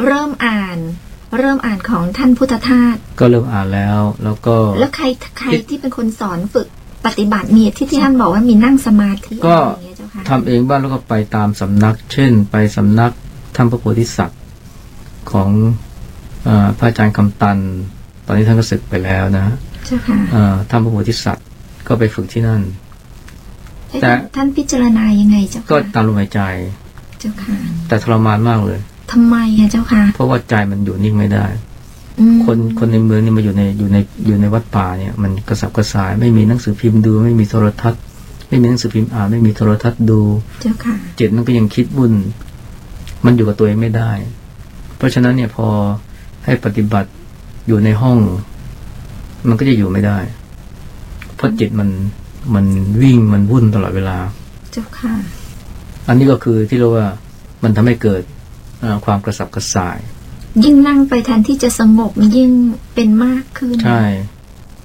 เริ่มอ่านเริ่มอ่านของท่านพุทธทาสก็เริ่มอ่านแล้ว แล้วก็ แล้วใครใครที่เป็นคนสอนฝึก ปฏิบัติมีที่ที่ท่านบอกว่ามีนั่งสมาธิก็อะไรอย่างเงี้ยเจ้าค่ะทำเองบ้างแล้วก็ไปตามสำนัก เช่น ไปสำนักท่านพระโพธิสัตว์ของเออพระอาจารย์คำตัน ตอนนี้ท่านก็ศึกไปแล้วนะฮะเจ้าค่ะเอ่อท่านพระโพธิสัตว์ก็ไปฝึกที่นั่น แต่ท่านท่านพิจารณายังไงเจ้าก็ค่ะตามลมหายใจ เจ้าค่ะ แต่ทรมานมากเลยทำไมอะเจ้าค่ะ เพราะว่าใจมันอยู่นิ่งไม่ได้อืม คนคนในเมืองนี่มาอยู่ในอยู่ในอยู่ในวัดป่าเนี่ยมันกระสับกระส่าย ไม่มีหนังสือพิมพ์ดู ไม่มีโทรทัศน์ ไม่มีหนังสือพิมพ์อ่านไม่มีโทรทัศน์ดูเจ้าค่ะจิตมันก็ยังคิดวุ่น มันอยู่กับตัวเองไม่ได้ เพราะฉะนั้นเนี่ยพอให้ปฏิบัติอยู่ในห้อง มันก็จะอยู่ไม่ได้ เพราะจิตมันมันวิ่งมันวุ่นตลอดเวลา เจ้าค่ะ อันนี้ก็คือที่เรียกว่ามันทำให้เกิดเอ่อความกระสับกระส่าย ยิ่งนั่งไปแทนที่จะสงบยิ่งเป็นมากขึ้น ใช่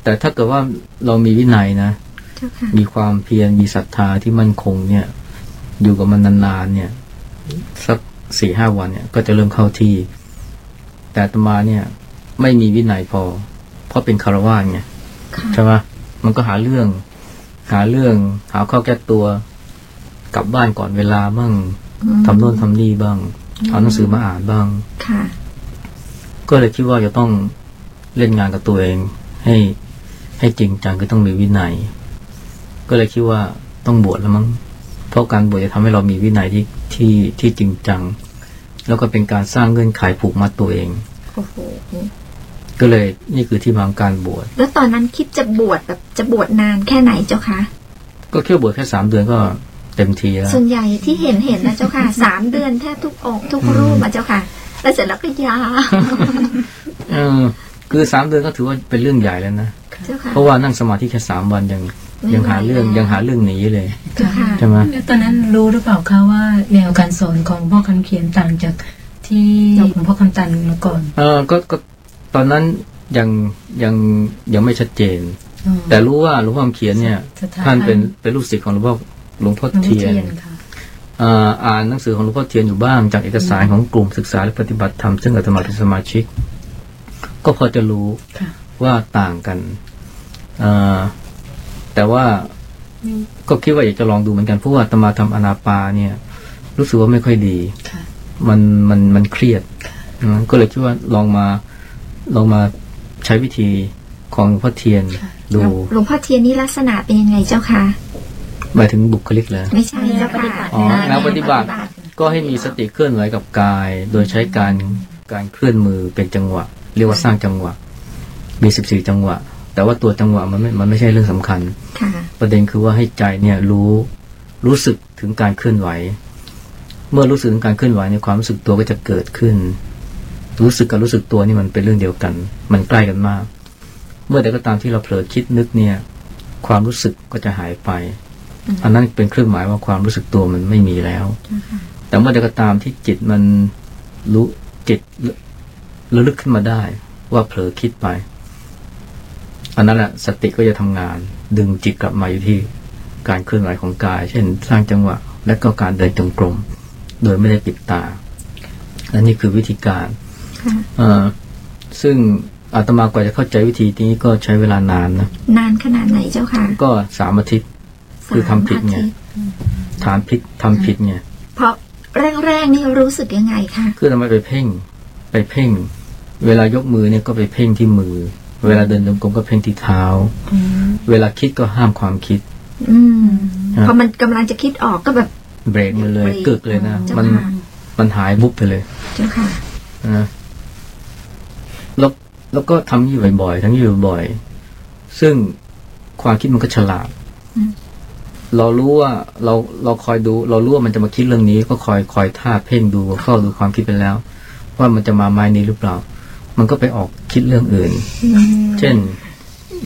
แต่ถ้าเกิดว่าเรามีวินัยนะเจ้าค่ะมีความเพียรมีศรัทธาที่มั่นคงเนี่ย อยู่กับมันนานๆเนี่ย สักสี่ห้าวันเนี่ย ก็จะเริ่มเข้าที่ แต่อาตมาเนี่ย ไม่มีวินัยพอ เพราะเป็นคารวะไงค่ะใช่ไหมมันก็หาเรื่อง หาเรื่อง หาข้อแก้ตัว กลับบ้านก่อนเวลาบ้างอืมทำโน่นทำนี่บ้างเอาหนังสือมาอ่านบ้าง ค่ะ ก็เลยคิดว่าจะต้องเล่นงานกับตัวเองให้ให้จริงจังก็ต้องมีวินัย ก็เลยคิดว่าต้องบวชแล้วมั้งเพราะการบวชจะทำให้เรามีวินัยที่ที่ที่จริงจัง แล้วก็เป็นการสร้างเงื่อนไขผูกมัดตัวเองโอ้โหก็เลยนี่คือที่มาของการบวชแล้วตอนนั้นคิดจะบวชแบบจะบวชนานแค่ไหนเจ้าคะก็แค่บวชแค่สามเดือนก็เต็มทีแล้วส่วนใหญ่ที่เห็นเห็นนะเจ้าค่ะสามเดือนแทบทุกองค์ทุกรูปมาเจ้าค่ะ แล้วเสร็จแล้วก็ยาวเออคือสามเดือนก็ถือว่าเป็นเรื่องใหญ่แล้วนะเจ้าค่ะเพราะว่านั่งสมาธิแค่สามวันยังไม่ยังหาเรื่องไหวแล้วยังหาเรื่องหนีเลยเจ้าค่ะใช่ไหมแล้วตอนนั้นรู้หรือเปล่าคะว่าแนวการสอนของพ่อคำเขียนต่างจากที่ของพ่อคำตันมาก่อน เออก็ก็ตอนนั้นยังยังยังไม่ชัดเจนอ๋อแต่รู้ว่าหลวงพ่อคำเขียนเนี่ยสถาท่านเป็นเป็นลูกศิษย์ของหลวงพ่อหลวงพ่อหลวงพ่อเทียน อ่านหนังสือของหลวงพ่อเทียนอยู่บ้าง จากเอกสารของกลุ่มศึกษาและปฏิบัติธรรมซึ่งอาตมาเป็นสมาชิก ก็พอจะรู้ค่ะว่าต่างกันเอ่อแต่ว่าก็คิดว่าอยากจะลองดูเหมือนกันเพราะว่าอาตมาทำอนาปาเนี่ย รู้สึกว่าไม่ค่อยดีค่ะมันมันมันเครียดอืมก็เลยคิดว่าลองมาลองมาใช้วิธีของหลวงพ่อเทียนดูหลวงพ่อเทียนนี่ลักษณะเป็นยังไงเจ้าค่ะ หมายถึงบุคลิกเลยไม่ใช่เจ้าค่ะอ๋อแนวปฏิบัติก็ให้มีสติเคลื่อนไหวกับกาย โดยใช้การการเคลื่อนมือเป็นจังหวะ เรียกว่าสร้างจังหวะ มีสิบสี่จังหวะ แต่ว่าตัวจังหวะมันไม่มันไม่ใช่เรื่องสำคัญค่ะประเด็นคือว่าให้ใจเนี่ยรู้รู้สึกถึงการเคลื่อนไหว เมื่อรู้สึกถึงการเคลื่อนไหวในยความรู้สึกตัวก็จะเกิดขึ้น รู้สึกกับรู้สึกตัวนี่มันเป็นเรื่องเดียวกัน มันใกล้กันมาก เมื่อใดก็ตามที่เราเผลอคิดนึกเนี่ย ความรู้สึกก็จะหายไป อันนั้นเป็นเครื่องหมายว่าความรู้สึกตัวมันไม่มีแล้ว แต่เมื่อใดก็ตามที่จิตมันรู้จิตระลึกขึ้นมาได้ ว่าเผลอคิดไป อันนั้นแหละสติก็จะทำงาน ดึงจิตกลับมาอยู่ที่การเคลื่อนไหวของกาย เช่น สร้างจังหวะ และก็การเดินจงกรมโดยไม่ได้ปิดตาและนี่คือวิธีการค่ะเอ่อซึ่งอาตมากว่าจะเข้าใจวิธีนี้ก็ใช้เวลานานนะ นานขนาดไหนเจ้าค่ะ ก็สามอาทิตย์ คือทำผิดไงสามอาทิตย์ฐานผิดทำผิดไงเพราะแรกๆนี่รู้สึกยังไงคะคือทำไมไปเพ่ง ไปเพ่ง เวลายกมือเนี่ยก็ไปเพ่งที่มือ เวลาเดินจงกรมก็เพ่งที่เท้า เวลาคิดก็ห้ามความคิด อืมครับพอมันกำลังจะคิดออกก็แบบ เบรกมันเลยเบรกกึกเลยนะเจ้ามันค่ะมันหายบุบไปเลยเจ้าค่ะนะแล้วแล้วก็ทำอยู่บ่อยๆทั้งอยู่บ่อยๆซึ่งความคิดมันก็ฉลาดอืม เรารู้ว่าเราเราคอยดู เรารู้ว่ามันจะมาคิดเรื่องนี้ ก็คอยคอยท่าเพ่งดูเฝ้าดูความคิดไปแล้ว ว่ามันจะมาไม้นี้หรือเปล่า มันก็ไปออกคิดเรื่องอื่น เช่น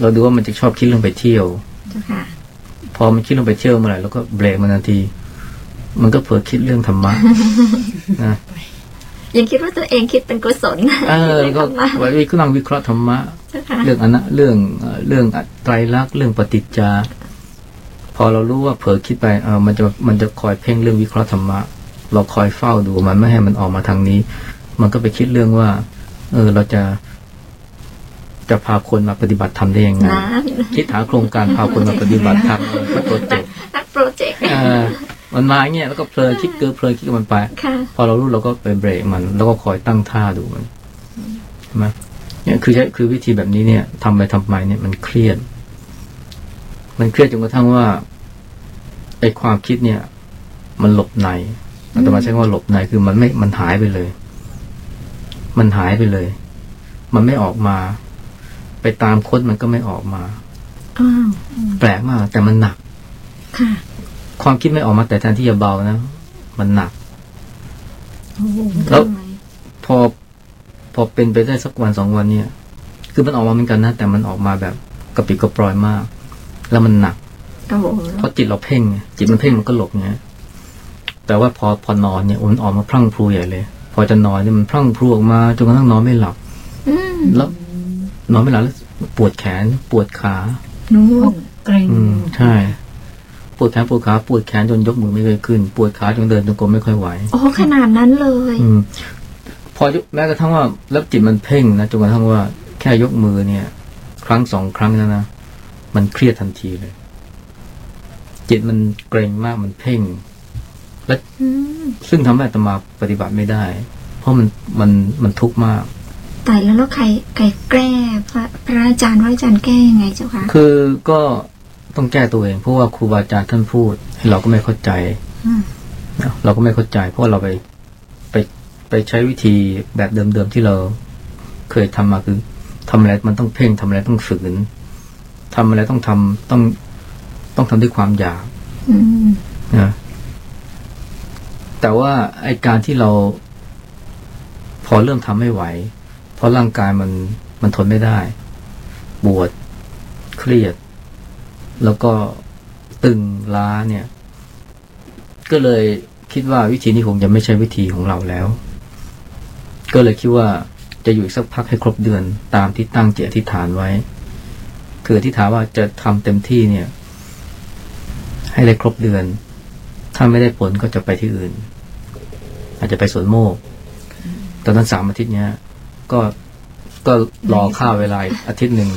เราดูว่ามันจะชอบคิดเรื่องไปเที่ยวเจ้าค่ะพอมันคิดเรื่องไปเที่ยวเมื่อไหร่แล้วก็เบรกมันทันที มันก็เผลอคิดเรื่องธรรมะนะยังคิดว่าตัวเองคิดเป็นกุศลเออไม่ก็ทำมาไว้ก็นั่งวิเคราะห์ธรรมะเจ้าค่ะเรื่องอนะเรื่องเอ่อเรื่องไตรลักษณ์เรื่องปฏิจจา พอเรารู้ว่าเผลอคิดไปเออมันจะมันจะคอยเพ่งเรื่องวิเคราะห์ธรรมะ เราคอยเฝ้าดูมันไม่ให้มันออกมาทางนี้ มันก็ไปคิดเรื่องว่า เออเราจะจะพาคนมาปฏิบัติธรรมได้ยังไงนะคิดหาโครงการพาคนมาปฏิบัติธรรมเออก็ projectนัก project เออมันมาอย่างเงี้ยแล้วก็เพลินคิดเกินเพลินคิดกับมันไปค่ะพอเรารู้เราก็ไปเบรกมัน แล้วก็คอยตั้งท่าดูมันใช่ไหมเนี่ยคือใช้คือวิธีแบบนี้เนี่ยทำไปทำไมเนี่ยมันเครียด มันเครียดจนกระทั่งว่าไอ้ความคิดเนี่ย มันหลบในอาตมาใช้คำว่าหลบในคือมันไม่มันหายไปเลย มันหายไปเลย มันไม่ออกมา ไปตามค้นมันก็ไม่ออกมาอ้าวแปลกมาก แต่มันหนักค่ะความคิดไม่ออกมาแต่แทนที่จะเบานะมันหนักโอ้โหแล้วทำไมพอพอเป็นไปได้สักวันสองวันเนี่ย คือมันออกมาเหมือนกันนะแต่มันออกมาแบบกระปิดกระปรอยมาก แล้วมันหนักโอ้โหเพราะจิตเราเพ่งไงจิตมันเพ่งมันก็หลบไงแต่ว่าพอพอนอนเนี่ยโอ้มันออกมาพรั่งพรูใหญ่เลย พอจะนอนเนี่ยมันพรั่งพรูออกมาจนกระทั่งนอนไม่หลับอืมแล้วนอนไม่หลับแล้วปวดแขนปวดขานู่นเกรงอืมใช่ปวดแขนปวดขาปวดแขนจนยกมือไม่เคอยขึ้น ปวดขาจนเดินจงกรมไม่ค่อยไหวโอ้ขนาดนั้นเลย อืมพอยกแม้กระทั่งว่าแล้วจิตมันเพ่งนะจนกระทั่งว่าแค่ยกมือเนี่ย ครั้งสองครั้งนะนะ มันเครียดทันทีเลย จิตมันเกรงมากมันเพ่งอืมซึ่งทำให้อาตมาปฏิบัติไม่ได้ เพราะมันมันมันทุกข์มากแต่แล้วแล้วใครใครแก้พระพระอาจารย์ว่าอาจารย์แก้ยังไงเจ้าคะคือก็ต้องแก้ตัวเองเพราะว่าครูบาอาจารย์ท่านพูดให้เราก็ไม่เข้าใจอืมนะเราก็ไม่เข้าใจเพราะว่าเราไปไปไปใช้วิธีแบบเดิมๆที่เรา เคยทำมาคือทำอะไรมันต้องเพ่งทำอะไรต้องฝืน ทำอะไรต้องทำต้องต้องทำด้วยความอยากอืมนะแต่ว่าไอการที่เราพอเริ่มทำไม่ไหว เพราะร่างกายมันมันทนไม่ได้ปวดเครียด แล้วก็ตึงล้าเนี่ย ก็เลยคิดว่าวิธีนี้คงจะไม่ใช่วิธีของเราแล้ว ก็เลยคิดว่าจะอยู่อีกสักพักให้ครบเดือนตามที่ตั้งเจตอธิษฐานไว้ คืออธิษฐานว่าจะทำเต็มที่เนี่ย ให้ได้ครบเดือน ถ้าไม่ได้ผลก็จะไปที่อื่น อาจจะไปสวนโมกตอนนั้นสามอาทิตย์เนี้ย ก็ก็รอข้าวเวลาอีกอาทิตย์หนึ่ง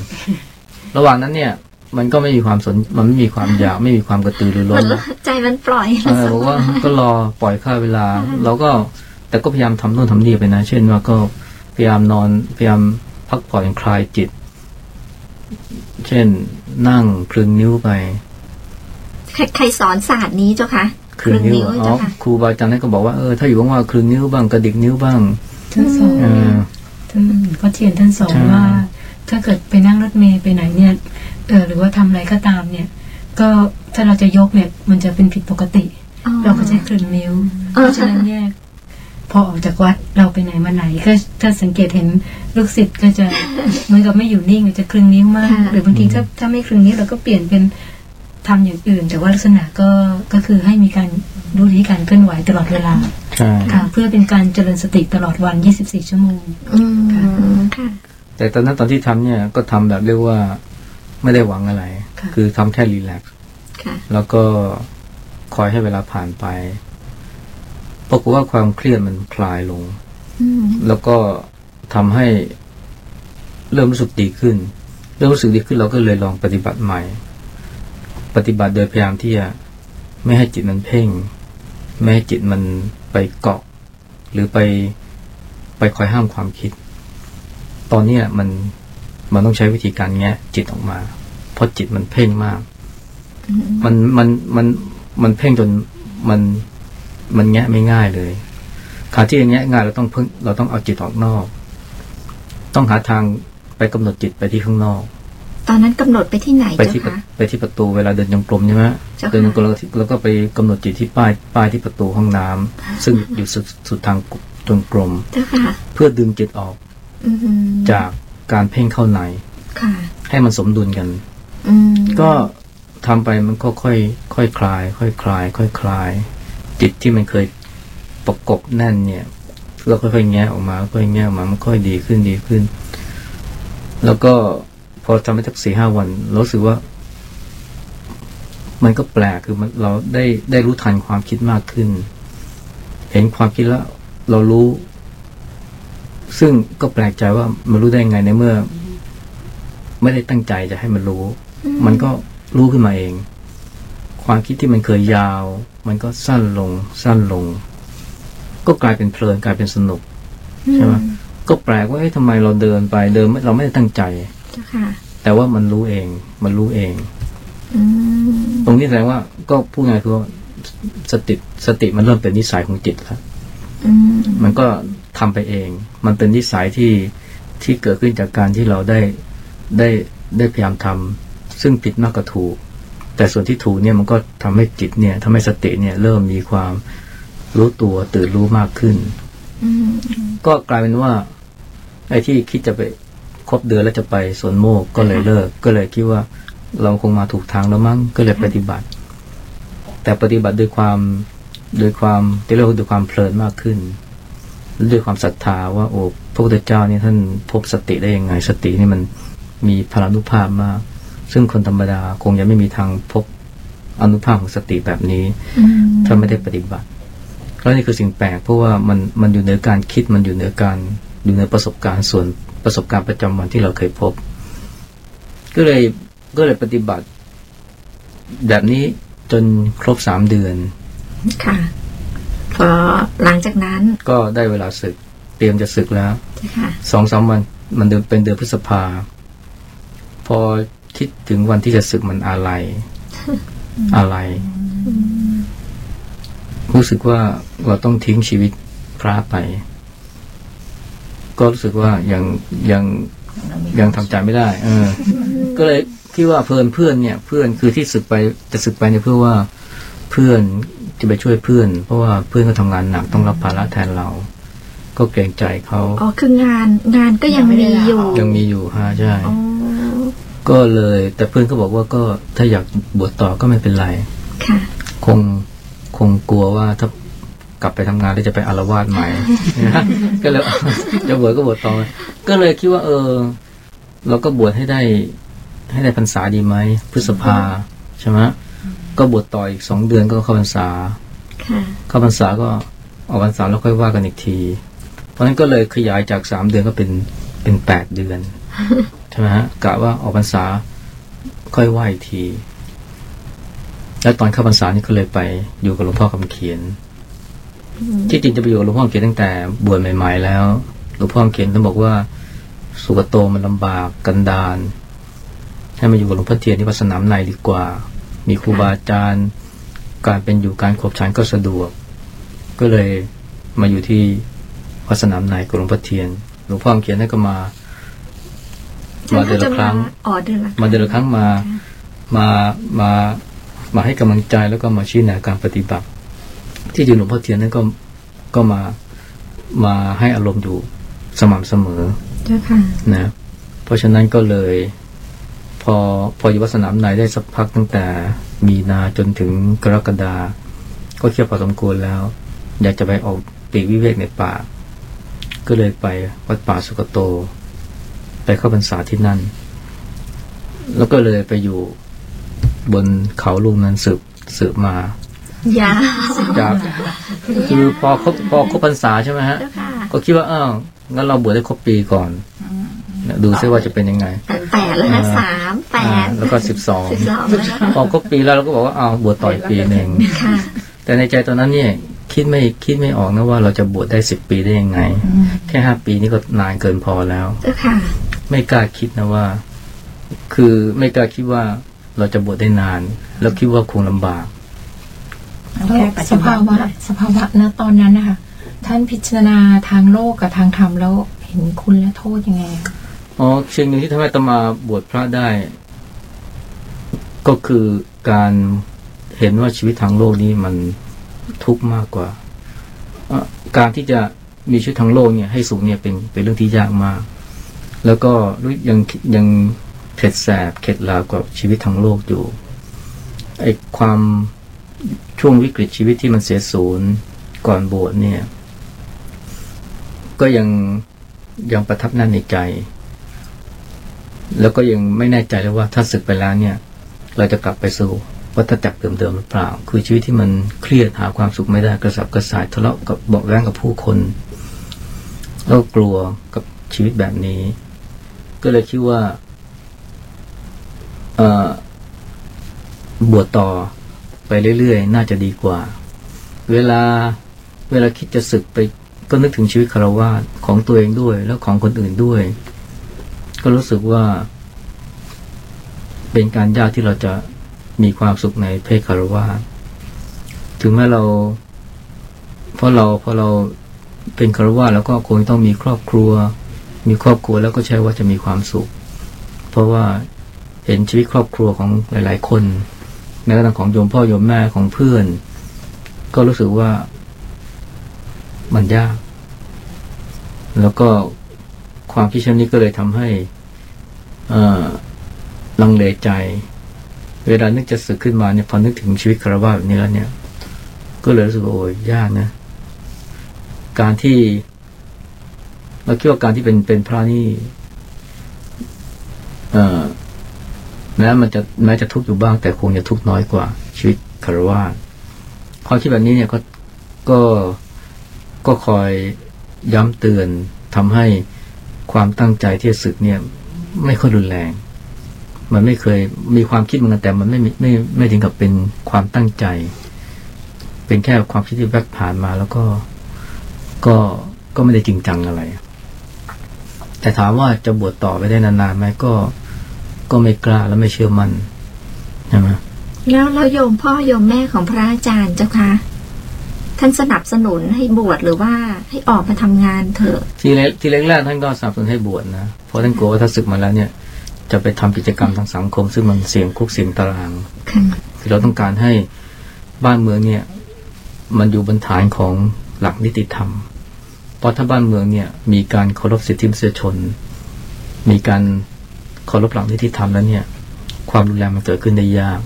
ระหว่างนั้นเนี่ย มันก็ไม่มีความสนมันไม่มีความอยากไม่มีความกระตือรือร้มันนนะใจมันปล่อยเออบอกว่าก็รอปล่อยค่าเวลา เราก็แต่ก็พยายามทำโน่นทำนี่ไปนะ เช่นว่าก็พยายามนอนพยายามพักผ่อนคลายจิต เช่น นั่งคลึงนิ้วไปใครใครสอนศาสตร์นี้เจ้าคะคลึงนิ้วอ๋อเจ้าค่ะครูบาอาจารย์ท่านก็บอกว่าเออถ้าอยู่ว่างๆคลึงนิ้วบ้างกระดิกนิ้วบ้างท่านสอนเออท่านก็เทียนท่านสอนใช่ว่า ถ้าเกิดไปนั่งรถเมล์ไปไหนเนี่ยเออหรือว่าทำอะไรก็ตามเนี่ย ก็ถ้าเราจะยกเนี่ยมันจะเป็นผิดปกติอ๋อเราก็ใช้คลึงนิ้วเพอ๋อราะฉะนั้นเนี่ย พอออกจากวัดเราไปไหนมาไหน ก็ถ้าสังเกตเห็นลูกศิษย์ก็จะเหมือนกับไม่อยู่นิ่งจะคลึงนิ้วมาก หรือบางทีถ้าถ้าไม่คลึงนิ้วเราก็เปลี่ยนเป็นทำอย่างอื่น แต่ว่าลักษณะก็ก็คือให้มีการรู้ที่การเคลื่อนไหวตลอดเวลาใช่ค่ะเพื่อเป็นการเจริญสติตลอดวัน 24 ชั่วโมงอืมค่ะแต่ตอนนั้นตอนที่ทำเนี่ยก็ทำแบบเรียกว่าไม่ได้หวังอะไรค่ะคือทำแค่รีแลกซ์ค่ะแล้วก็คอยให้เวลาผ่านไป ปรากฏว่าความเครียดมันคลายลงอืมแล้วก็ทำให้เริ่มรู้สึกดีขึ้น เริ่มรู้สึกดีขึ้นเราก็เลยลองปฏิบัติใหม่ ปฏิบัติโดยพยายามที่จะไม่ให้จิตมันเพ่ง ไม่ให้จิตมันไปเกาะ หรือไปไปคอยห้ามความคิด ตอนเนี้ยมันมันต้องใช้วิธีการแงะจิตออกมา เพราะจิตมันเพ่งมาก มันมันมันมันเพ่งจนมัน มันแงะไม่ง่ายเลยขาที่จะแงะง่ายเราต้องเพิ่งเราต้องเอาจิตออกนอก ต้องหาทางไปกำหนดจิตไปที่ข้างนอก ตอนนั้นกำหนดไปที่ไหนไปเจ้าที่ประคะไปที่ประตูเวลาเดินจงกรมใช่ไหมเจ้าค่ะเดินจงกรมแล้วก็ที่แล้วก็ไปกำหนดจิตที่ป้ายป้ายที่ประตูห้องน้ำซึ่งอยู่สุดสุดทางจงกรมเจ้าค่ะเพื่อดึงจิตออกอืมจากการเพ่งเข้าในค่ะให้มันสมดุลกันอืมก็ทำไปมันก็ค่อยค่อยคลาย ค่อยคลาย ค่อยคลาย จิตที่มันเคยประกบแน่นเนี่ย เราค่อยๆแงะออกมาค่อยๆแงะออกมามันค่อยดีขึ้นดีขึ้น แล้วก็พอทำไปสักสี่ห้าวันเรารู้สึกว่า มันก็แปลกคือมันเราได้ได้รู้ทันความคิดมากขึ้น เห็นความคิดแล้วเรารู้ ซึ่งก็แปลกใจว่ามันรู้ได้ไงในเมื่อ ไม่ได้ตั้งใจจะให้มันรู้ มันก็รู้ขึ้นมาเอง ความคิดที่มันเคยยาว มันก็สั้นลง สั้นลง ก็กลายเป็นเพลินกลายเป็นสนุกใช่ไหมก็แปลกว่าเอ๊ะทำไมเราเดินไปเดินไม่เราไม่ได้ตั้งใจเจ้าค่ะแต่ว่ามันรู้เอง มันรู้เองอืมตรงนี้แสดงว่าก็พูดง่ายคือว่าสติสติมันเริ่มเป็นนิสัยของจิตแล้วอืมมันก็ทำไปเอง มันเป็นนิสัยที่ที่เกิดขึ้นจากการที่เราได้ได้ได้พยายามทำซึ่งผิดมากกว่าถูก แแต่ส่วนที่ถูกเนี่ยมันก็ทำให้จิตเนี่ยทำให้สติเนี่ยเริ่มมีความรู้ตัวตื่นรู้มากขึ้นอืมก็กลายเป็นว่า ไอ้ที่คิดจะไปครบเดือนแล้วจะไปสวนโมกก็เลยเลิก ก็เลยคิดว่าเราคงมาถูกทางแล้วมั้งก็เลยปฏิบัติ แต่ปฏิบัติด้วยความด้วยความที่เรียกว่าด้วยความเพลินมากขึ้นและด้วยความศรัทธาว่าโอ้พระพุทธเจ้านี่ท่านพบสติได้ยังไง สตินี่มันมีพลานุภาพมาก ซึ่งคนธรรมดาคงยังไม่มีทางพบอนุภาพของสติแบบนี้อืมถ้าไม่ได้ปฏิบัติแล้วนี่คือสิ่งแปลกเพราะว่ามันมันอยู่เหนือการคิดมันอยู่เหนือการอยู่เหนือประสบการณ์ส่วนประสบการณ์ประจำวันที่เราเคยพบ ก็เลยก็เลยปฏิบัติ แบบนี้จนครบสามเดือน ค่ะ พอหลังจากนั้น ก็ได้เวลาศึก เตรียมจะศึกแล้วค่ะสองสามวันมันเดือนเป็นเดือนพฤษภา พอ คิดถึงวันที่จะศึกมันอะไรอะไร รู้สึกว่าเราต้องทิ้งชีวิตพระไป ก็รู้สึกว่ายังยังยังทำใจไม่ได้ เออ ก็เลยคิดว่าเพื่อนเพื่อนเนี่ย เพื่อนคือที่ศึกไปจะศึกไปเนี่ยเพื่อว่าเพื่อนจะไปช่วยเพื่อน เพราะว่าเพื่อนก็ทำงานหนักต้องรับภาระแทนเรา ก็เกรงใจเขาอ๋อคืองานงานก็ยังมีอยู่ ยังมีอยู่ฮะใช่อ๋อ ก็เลย แต่เพื่อนก็บอกว่าก็ถ้าอยากบวชต่อก็ไม่เป็นไรค่ะคงคงกลัวว่าถ้ากลับไปทำงานแล้วจะไปอารวาสใหม่นะก็เลยจะบวชก็บวชต่อก็เลยคิดว่าเออ เราก็บวชให้ได้ ให้ได้พรรษาดีไหมพฤษภาใช่ไหมก็บวชต่ออีกสองเดือนก็เข้าพรรษาค่ะเข้าพรรษาก็ออกพรรษาแล้วค่อยว่ากันอีกที เพราะฉะนั้นก็เลยขยายจากสามเดือนก็เป็นเป็นแปดเดือน ใช่ไหมฮะกะว่าออกพรรษาค่อยไหวอีกที แล้วตอนเข้าพรรษานี่ก็เลยไปอยู่กับหลวงพ่อคำเขียน ที่จริงจะไปอยู่กับหลวงพ่อคำเขียนตั้งแต่บวชใหม่ๆแล้ว หลวงพ่อคำเขียนท่านบอกว่าสุกโตมันลำบากกันดานให้มาอยู่กับหลวงพ่อเทียนที่วัดสนามในดีกว่า มีครูบาอาจารย์การเป็นอยู่การขบฉันก็สะดวก ก็เลยมาอยู่ที่วัดสนามในกับหลวงพ่อเทียน หลวงพ่อคำเขียนท่านก็มา มาเดือนละครั้งอ๋อเดือนละมาเดือนละครั้งมามามามาให้กำลังใจแล้วก็มาชี้แนะการปฏิบัติ ที่จริงหลวงพ่อเทียนนั้นก็ก็มามาให้อารมณ์อยู่สม่ำเสมอเจ้าค่ะนะ เพราะฉะนั้นก็เลย พอพออยู่วัดสนามในได้สักพักตั้งแต่มีนาจนถึงกรกฎาก็เคี่ยวพอสมควรแล้ว อยากจะไปออกปลีกวิเวกในป่า ก็เลยไปวัดป่าสุกโตไป เข้าพรรษาที่นั่น แล้วก็เลยไปอยู่บนเขาลูกนั้นสืบสืบมายาวจากคือพอครบพอครบพรรษาใช่ไหมฮะเจ้าค่ะก็คิดว่าอ้าวงั้นเราบวชได้ครบปีก่อนนะดูซิว่าจะเป็นยังไงแปดแปดแล้วนะสามแปอ่าดแล้วก็สิบสองสิบสองแล้วนะพอครบปีแล้วเราก็บอกว่าอ้าวบวชต่ออีกปีหนึ่งค่ะแต่ในใจตอนนั้นเนี่ยคิดไม่คิดไม่ออกนะว่าเราจะบวชได้สิบปีได้ยังไง แค่ห้าปีนี่ก็นานเกินพอแล้วเจ้าค่ะ ไม่กล้าคิดนะว่า คือไม่กล้าคิดว่าเราจะบวชได้นาน แล้วคิดว่าคงลำบากแล้วสภาวะสภาวะณตอนนั้นนะคะท่านพิจารณาทางโลกกับทางธรรมแล้วเห็นคุณและโทษยังไงอะอ๋อสิ่งหนึ่งที่ทำให้อาตมาบวชพระได้ ก็คือการเห็นว่าชีวิตทางโลกนี้มันทุกข์มากกว่าเอ่อการที่จะมีชีวิตทางโลกเนี่ยให้สูงเนี่ยเป็นเป็นเรื่องที่ยากมาก แล้วก็ยังยังเผ็ดแสบเข็ดลาบกว่าชีวิตทางโลกอยู่ไอ้ความช่วงวิกฤตชีวิตที่มันเสียศูนย์ก่อนบวชเนี่ย ก็ยังยังประทับนั่นในใจ แล้วก็ยังไม่แน่ใจเลยว่าถ้าศึกไปแล้วเนี่ย เราจะกลับไปสู่วัฏจักรเดิมๆหรือเปล่า คือชีวิตที่มันเครียดหาความสุขไม่ได้กระสับกระส่ายทะเลาะกับบาะแว้งกับผู้คนแล้วกกลัวกับชีวิตแบบนี้ ก็เลยคิดว่าเออบวชต่อไปเรื่อยๆ น่าจะดีกว่า เวลาเวลาคิดจะศึกไปก็นึกถึงชีวิตคารวะของตัวเองด้วย แล้วของคนอื่นด้วย ก็รู้สึกว่า เป็นการยากที่เราจะมีความสุขในเพศคารวะถึงแม้เราเพราะเราพอเราเป็นคารวะแล้วก็คงต้องมีครอบครัว มีครอบครัวแล้วก็ใช่ว่าจะมีความสุข เพราะว่าเห็นชีวิตครอบครัวของหลาย ๆ คนม้กระทั่งของโยมพ่อโยมแม่ของเพื่อน ก็รู้สึกว่ามันยาก แล้วก็ความคิดเช่นนี้ก็เลยทำให้อลังเลใจ เวลานึกจะสึกขึ้นมาเนี่ยพอนึกถึงชีวิตคารวะแบบนี้แล้วเนี่ย ก็เลยรู้สึกโอ้ยยากนะ การที่ เราคิดว่าการที่เป็นเป็นพระนี่เอ่อแม้มันจะแม้จะทุกข์อยู่บ้าง แต่คงจะทุกข์น้อยกว่า ชีวิตคารวะความคิดแบบนี้เนี่ยก็ก็ก็คอยย้ำเตือนทำให้ความตั้งใจที่จะศึกเนี่ย ไม่ค่อยรุนแรง มันไม่เคยมีความคิดมันแต่มันไม่ไม่ไม่ถึงกับเป็นความตั้งใจ เป็นแค่ความคิดที่แวบผ่านมา แล้วก็ก็ก็ไม่ได้จริงจังอะไร แต่ถามว่าจะบวชต่อไปได้นานๆไหมก็ก็ไม่กล้าและไม่เชื่อมั่นใช่ไหมแล้วแล้วโยมพ่อโยมแม่ของพระอาจารย์เจ้าคะท่านสนับสนุนให้บวชหรือว่าให้ออกมาทำงานเถอะทีแรกทีแรกๆท่านก็สนับสนุนให้บวชนะเพราะท่านกลัวว่าถ้าศึกมาแล้วเนี่ย จะไปทำกิจกรรมทางสังคม ซึ่งมันเสี่ยงคุกเสี่ยงตารางค่ะคือเราต้องการให้บ้านเมืองเนี่ย มันอยู่บนฐานของหลักนิติธรรม เพราะถ้าบ้านเมืองเนี่ยมีการเคารพสิทธิมนุษยชน มีการเคารพหลักนิติธรรมแล้วเนี่ย ความรุนแรงมันเกิดขึ้นได้ยาก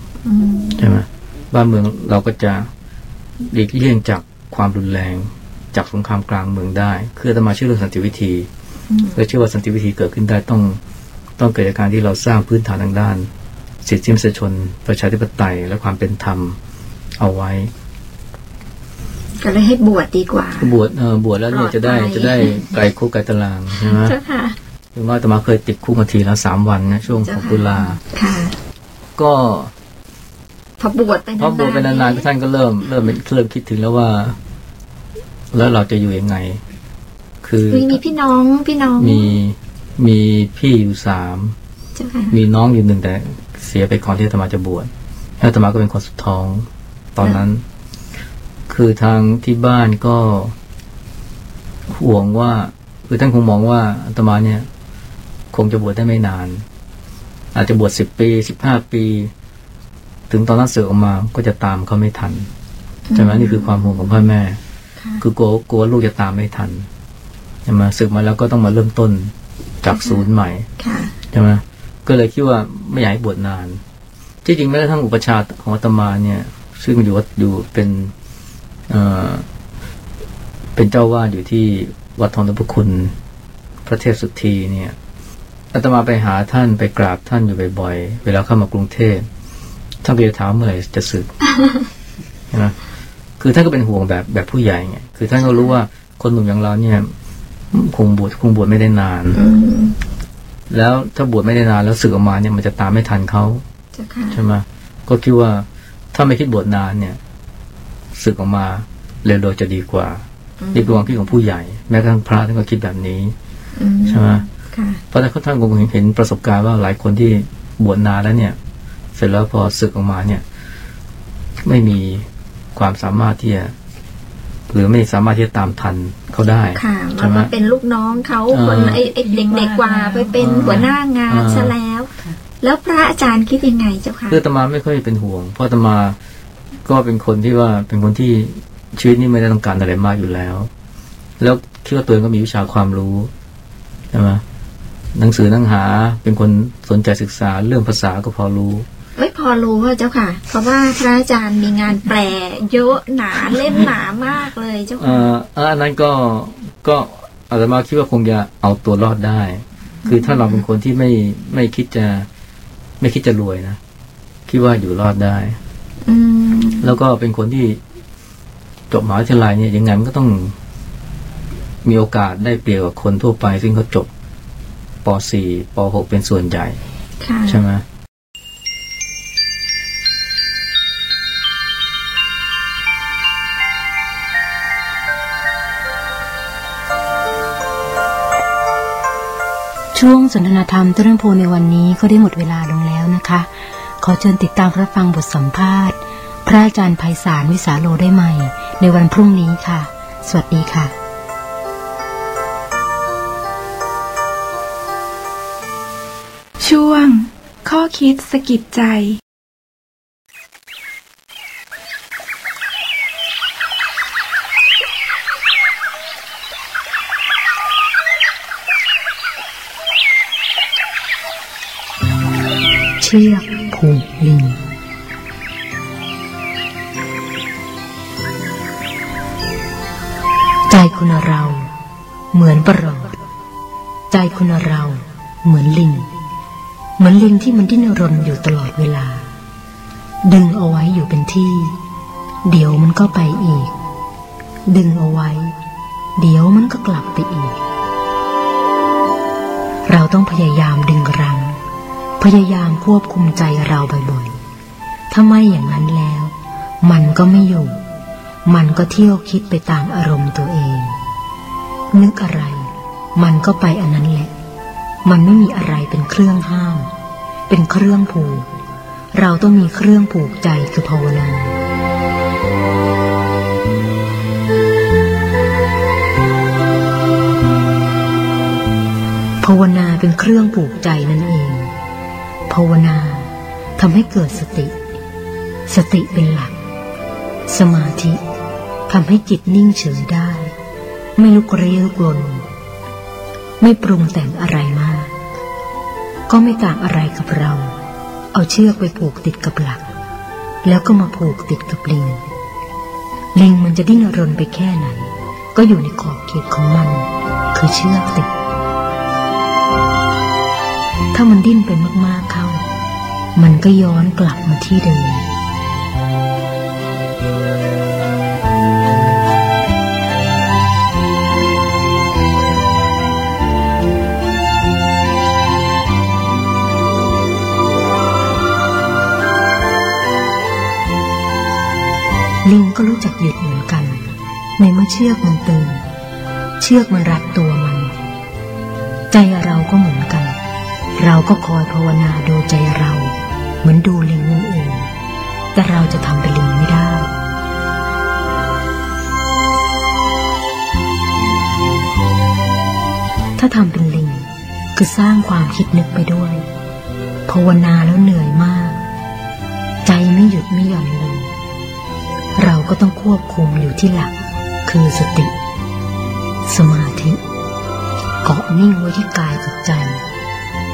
ใช่ไหมบ้านเมืองเราก็จะหลีกเลี่ยงจากความรุนแรงจากสงครามกลางเมืองได้ คืออาตมาเชื่อเรื่องสันติวิธีและเชื่อว่าสันติวิธีเกิดขึ้นได้ต้องต้องเกิดจากการที่เราสร้างพื้นฐานทางด้าน สิทธิมนุษยชน ประชาธิปไตยและความเป็นธรรมเอาไว้ ก็เลยให้บวชดีกว่า บวชเออบวชแล้วเนี่ยจะได้ปลอดภัยจะได้ไกลคุกไกลตารางใช่ไหมเจ้าค่ะคือว่าอาตมาเคยติดคุกมาทีละสามวันนะช่วงของตุลาค่ะ ก็พอบวชไปนานเพราะบวชไปนานๆก็ท่านก็เริ่มเริ่มเริ่มคิดถึงแล้วว่า แล้วเราจะอยู่ยังไง คือมีมีพี่น้องพี่น้องมีมีพี่อยู่สามเจ้าค่ะมีน้องอยู่หนึ่งแต่เสียไปก่อนที่อาตมาจะบวชแล้วอาตมาก็เป็นคนสุดท้อง ตอนนั้น คือทางที่บ้านก็ห่วงว่าคือท่านคงมองว่าอาตมาเนี่ย คงจะบวชได้ไม่นาน อาจจะบวชสิบปีสิบห้าปี ถึงตอนนั้นเสือกออกมาก็จะตามเขาไม่ทันใช่ไหมนี่คือความห่วงของพ่อแม่ค่ะคือกลัวกลัวลูกจะตามไม่ทันใช่ไหมศึกมาแล้วก็ต้องมาเริ่มต้นจากศูนย์ใหม่ค่ะใช่ไหมก็เลยคิดว่าไม่อยากให้บวชนานที่จริงแม้กระทั่งอุปชฌาย์ของอาตมาเนี่ย ซึ่งอยู่วัดอยู่เป็น เอ่อเป็นเจ้าวาดอยู่ที่วัดทองนพคุณพระเทพสุธีเนี่ยอาตมาไปหาท่านไปกราบท่านอยู่บ่อยๆ เวลาเข้ามากรุงเทพท่านก็จะถามเมื่อไหร่จะสึกใช่ไหมคือท่านก็เป็นห่วงแบบแบบผู้ใหญ่ไงคือท่านก็รู้ว่าคนหนุ่มอย่างเราเนี่ยคงบวชคงบวชไม่ได้นานอืมแล้วถ้าบวชไม่ได้นานแล้วสึกออกมาเนี่ยมันจะตามไม่ทันเขาเจ้าค่ะใช่ไหมก็คิดว่าถ้าไม่คิดบวชนานเนี่ย สึกออกมาเร็วๆจะดีกว่านี่คือความคิดของผู้ใหญ่ แม้กระทั่งพระท่านก็คิดแบบนี้อืมใช่ไหมค่ะเพราะท่านคงเห็นประสบการณ์ว่าหลายคนที่บวชนานแล้วเนี่ย เสร็จแล้วพอสึกออกมาเนี่ย ไม่มีความสามารถที่จะหรือไม่สามารถที่จะตามทันเขาได้ค่ะใช่มาไหมมาเป็นลูกน้องเขาเออคนไอ้ไอ้เด็กๆกว่าไปเป็นเออหัวหน้างานเออซะแล้ว แล้วพระอาจารย์คิดยังไงเจ้าค่ะคืออาตมาไม่ค่อยเป็นห่วง เพราะอาตมา ก็เป็นคนที่ว่าเป็นคนที่ชีวิตนี้ไม่ได้ต้องการอะไรมากอยู่แล้ว แล้วคิดว่าตัวเองก็มีวิชาความรู้ใช่ไหมหนังสือหนังหาเป็นคนสนใจศึกษาเรื่องภาษาก็พอรู้ไม่พอรู้ว่าเจ้าค่ะ เพราะว่าพระอาจารย์มีงานแปลเยอะหนาเล่มหนามากเลยเจ้าเอ่ค่ะอเอ่ออันนั้นก็ก็อาตมาคิดว่าคงจะเอาตัวรอดได้ คือถ้าเราเป็นคนที่ไม่ไม่คิดจะ ไม่คิดจะรวยนะคิดว่าอยู่รอดได้อืม แล้วก็เป็นคนที่จบมหาวิทยาลัยเนี่ยยังไงมันก็ต้องมีโอกาสได้เปรียบกับคนทั่วไป ซึ่งเขาจบป .4 ป .6 เป็นส่วนใหญ่ค่ะใช่ไหมช่วงสนทนาธรรมเรื่องโพในวันนี้ก็ได้หมดเวลาลงแล้วนะคะ ขอเชิญติดตามรับฟังบทสัมภาษณ์ พระอาจารย์ภัยสารวิสาโลได้ใหม่ ในวันพรุ่งนี้ค่ะ สวัสดีค่ะช่วง ข้อคิดสกิดใจ เชือก ผูกลิงใจคุณเรา เหมือนประหลอดใจคุณเรา เหมือนลิง เหมือนลิงที่มันดิ้นรนอยู่ตลอดเวลา ดึงเอาไว้อยู่เป็นที่ เดี๋ยวมันก็ไปอีก ดึงเอาไว้ เดี๋ยวมันก็กลับไปอีก เราต้องพยายามดึงรัง พยายามควบคุมใจเราบ่อยๆ ถ้าไม่อย่างนั้นแล้ว มันก็ไม่อยู่ มันก็เที่ยวคิดไปตามอารมณ์ตัวเอง นึกอะไร มันก็ไปอันนั้นแหละ มันไม่มีอะไรเป็นเครื่องห้าม เป็นเครื่องผูก เราต้องมีเครื่องผูกใจคือภาวนาภาวนาเป็นเครื่องผูกใจนั่นเอง ภาวนาทำให้เกิดสติ สติเป็นหลัก สมาธิทำให้จิตนิ่งเฉยได้ ไม่ลุกเรียวกลนไม่ปรุงแต่งอะไรมาก ก็ไม่ต่างอะไรกับเรา เอาเชือกไปผูกติดกับหลัก แล้วก็มาผูกติดกับลิง ลิงมันจะดิ้นรนไปแค่ไหน ก็อยู่ในขอบเขตของมัน คือเชือกติด ถ้ามันดิ้นไปมาก มันก็ย้อนกลับมาที่เดิม ลิงก็รู้จักหยุดเหมือนกัน ในเมื่อเชือกมันตึง เชือกมันรัดตัวมัน ใจเราก็เหมือนกัน เราก็คอยภาวนาดูใจเรา เหมือนดูลิงนั่นเองแต่เราจะทำเป็นลิงไม่ได้ ถ้าทำเป็นลิงคือสร้างความคิดนึกไปด้วย ภาวนาแล้วเหนื่อยมาก ใจไม่หยุดไม่หย่อนลง เราก็ต้องควบคุมอยู่ที่หลัก คือสติ สมาธิ เกาะนิ่งไว้ที่กายกับใจ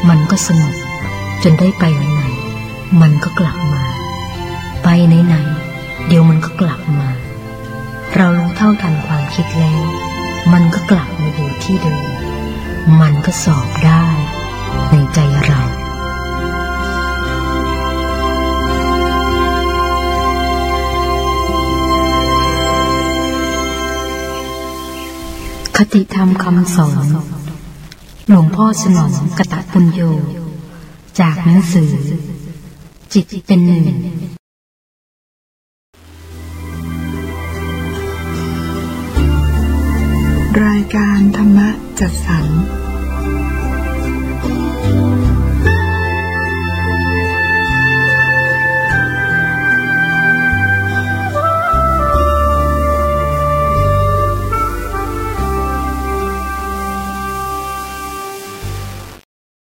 มันก็สงบจนได้ไปไหน มันก็กลับมา ไปไหนๆเดี๋ยวมันก็กลับมา เรารู้เท่าทันความคิดแล้ว มันก็กลับมาอยู่ที่เดิม มันก็สอบได้ ในใจเราคติธรรมคำสอน หลวงพ่อสนองกตะปุญโย จากหนังสือ จิตเป็นหนึ่งรายการธรรมะจัดสรร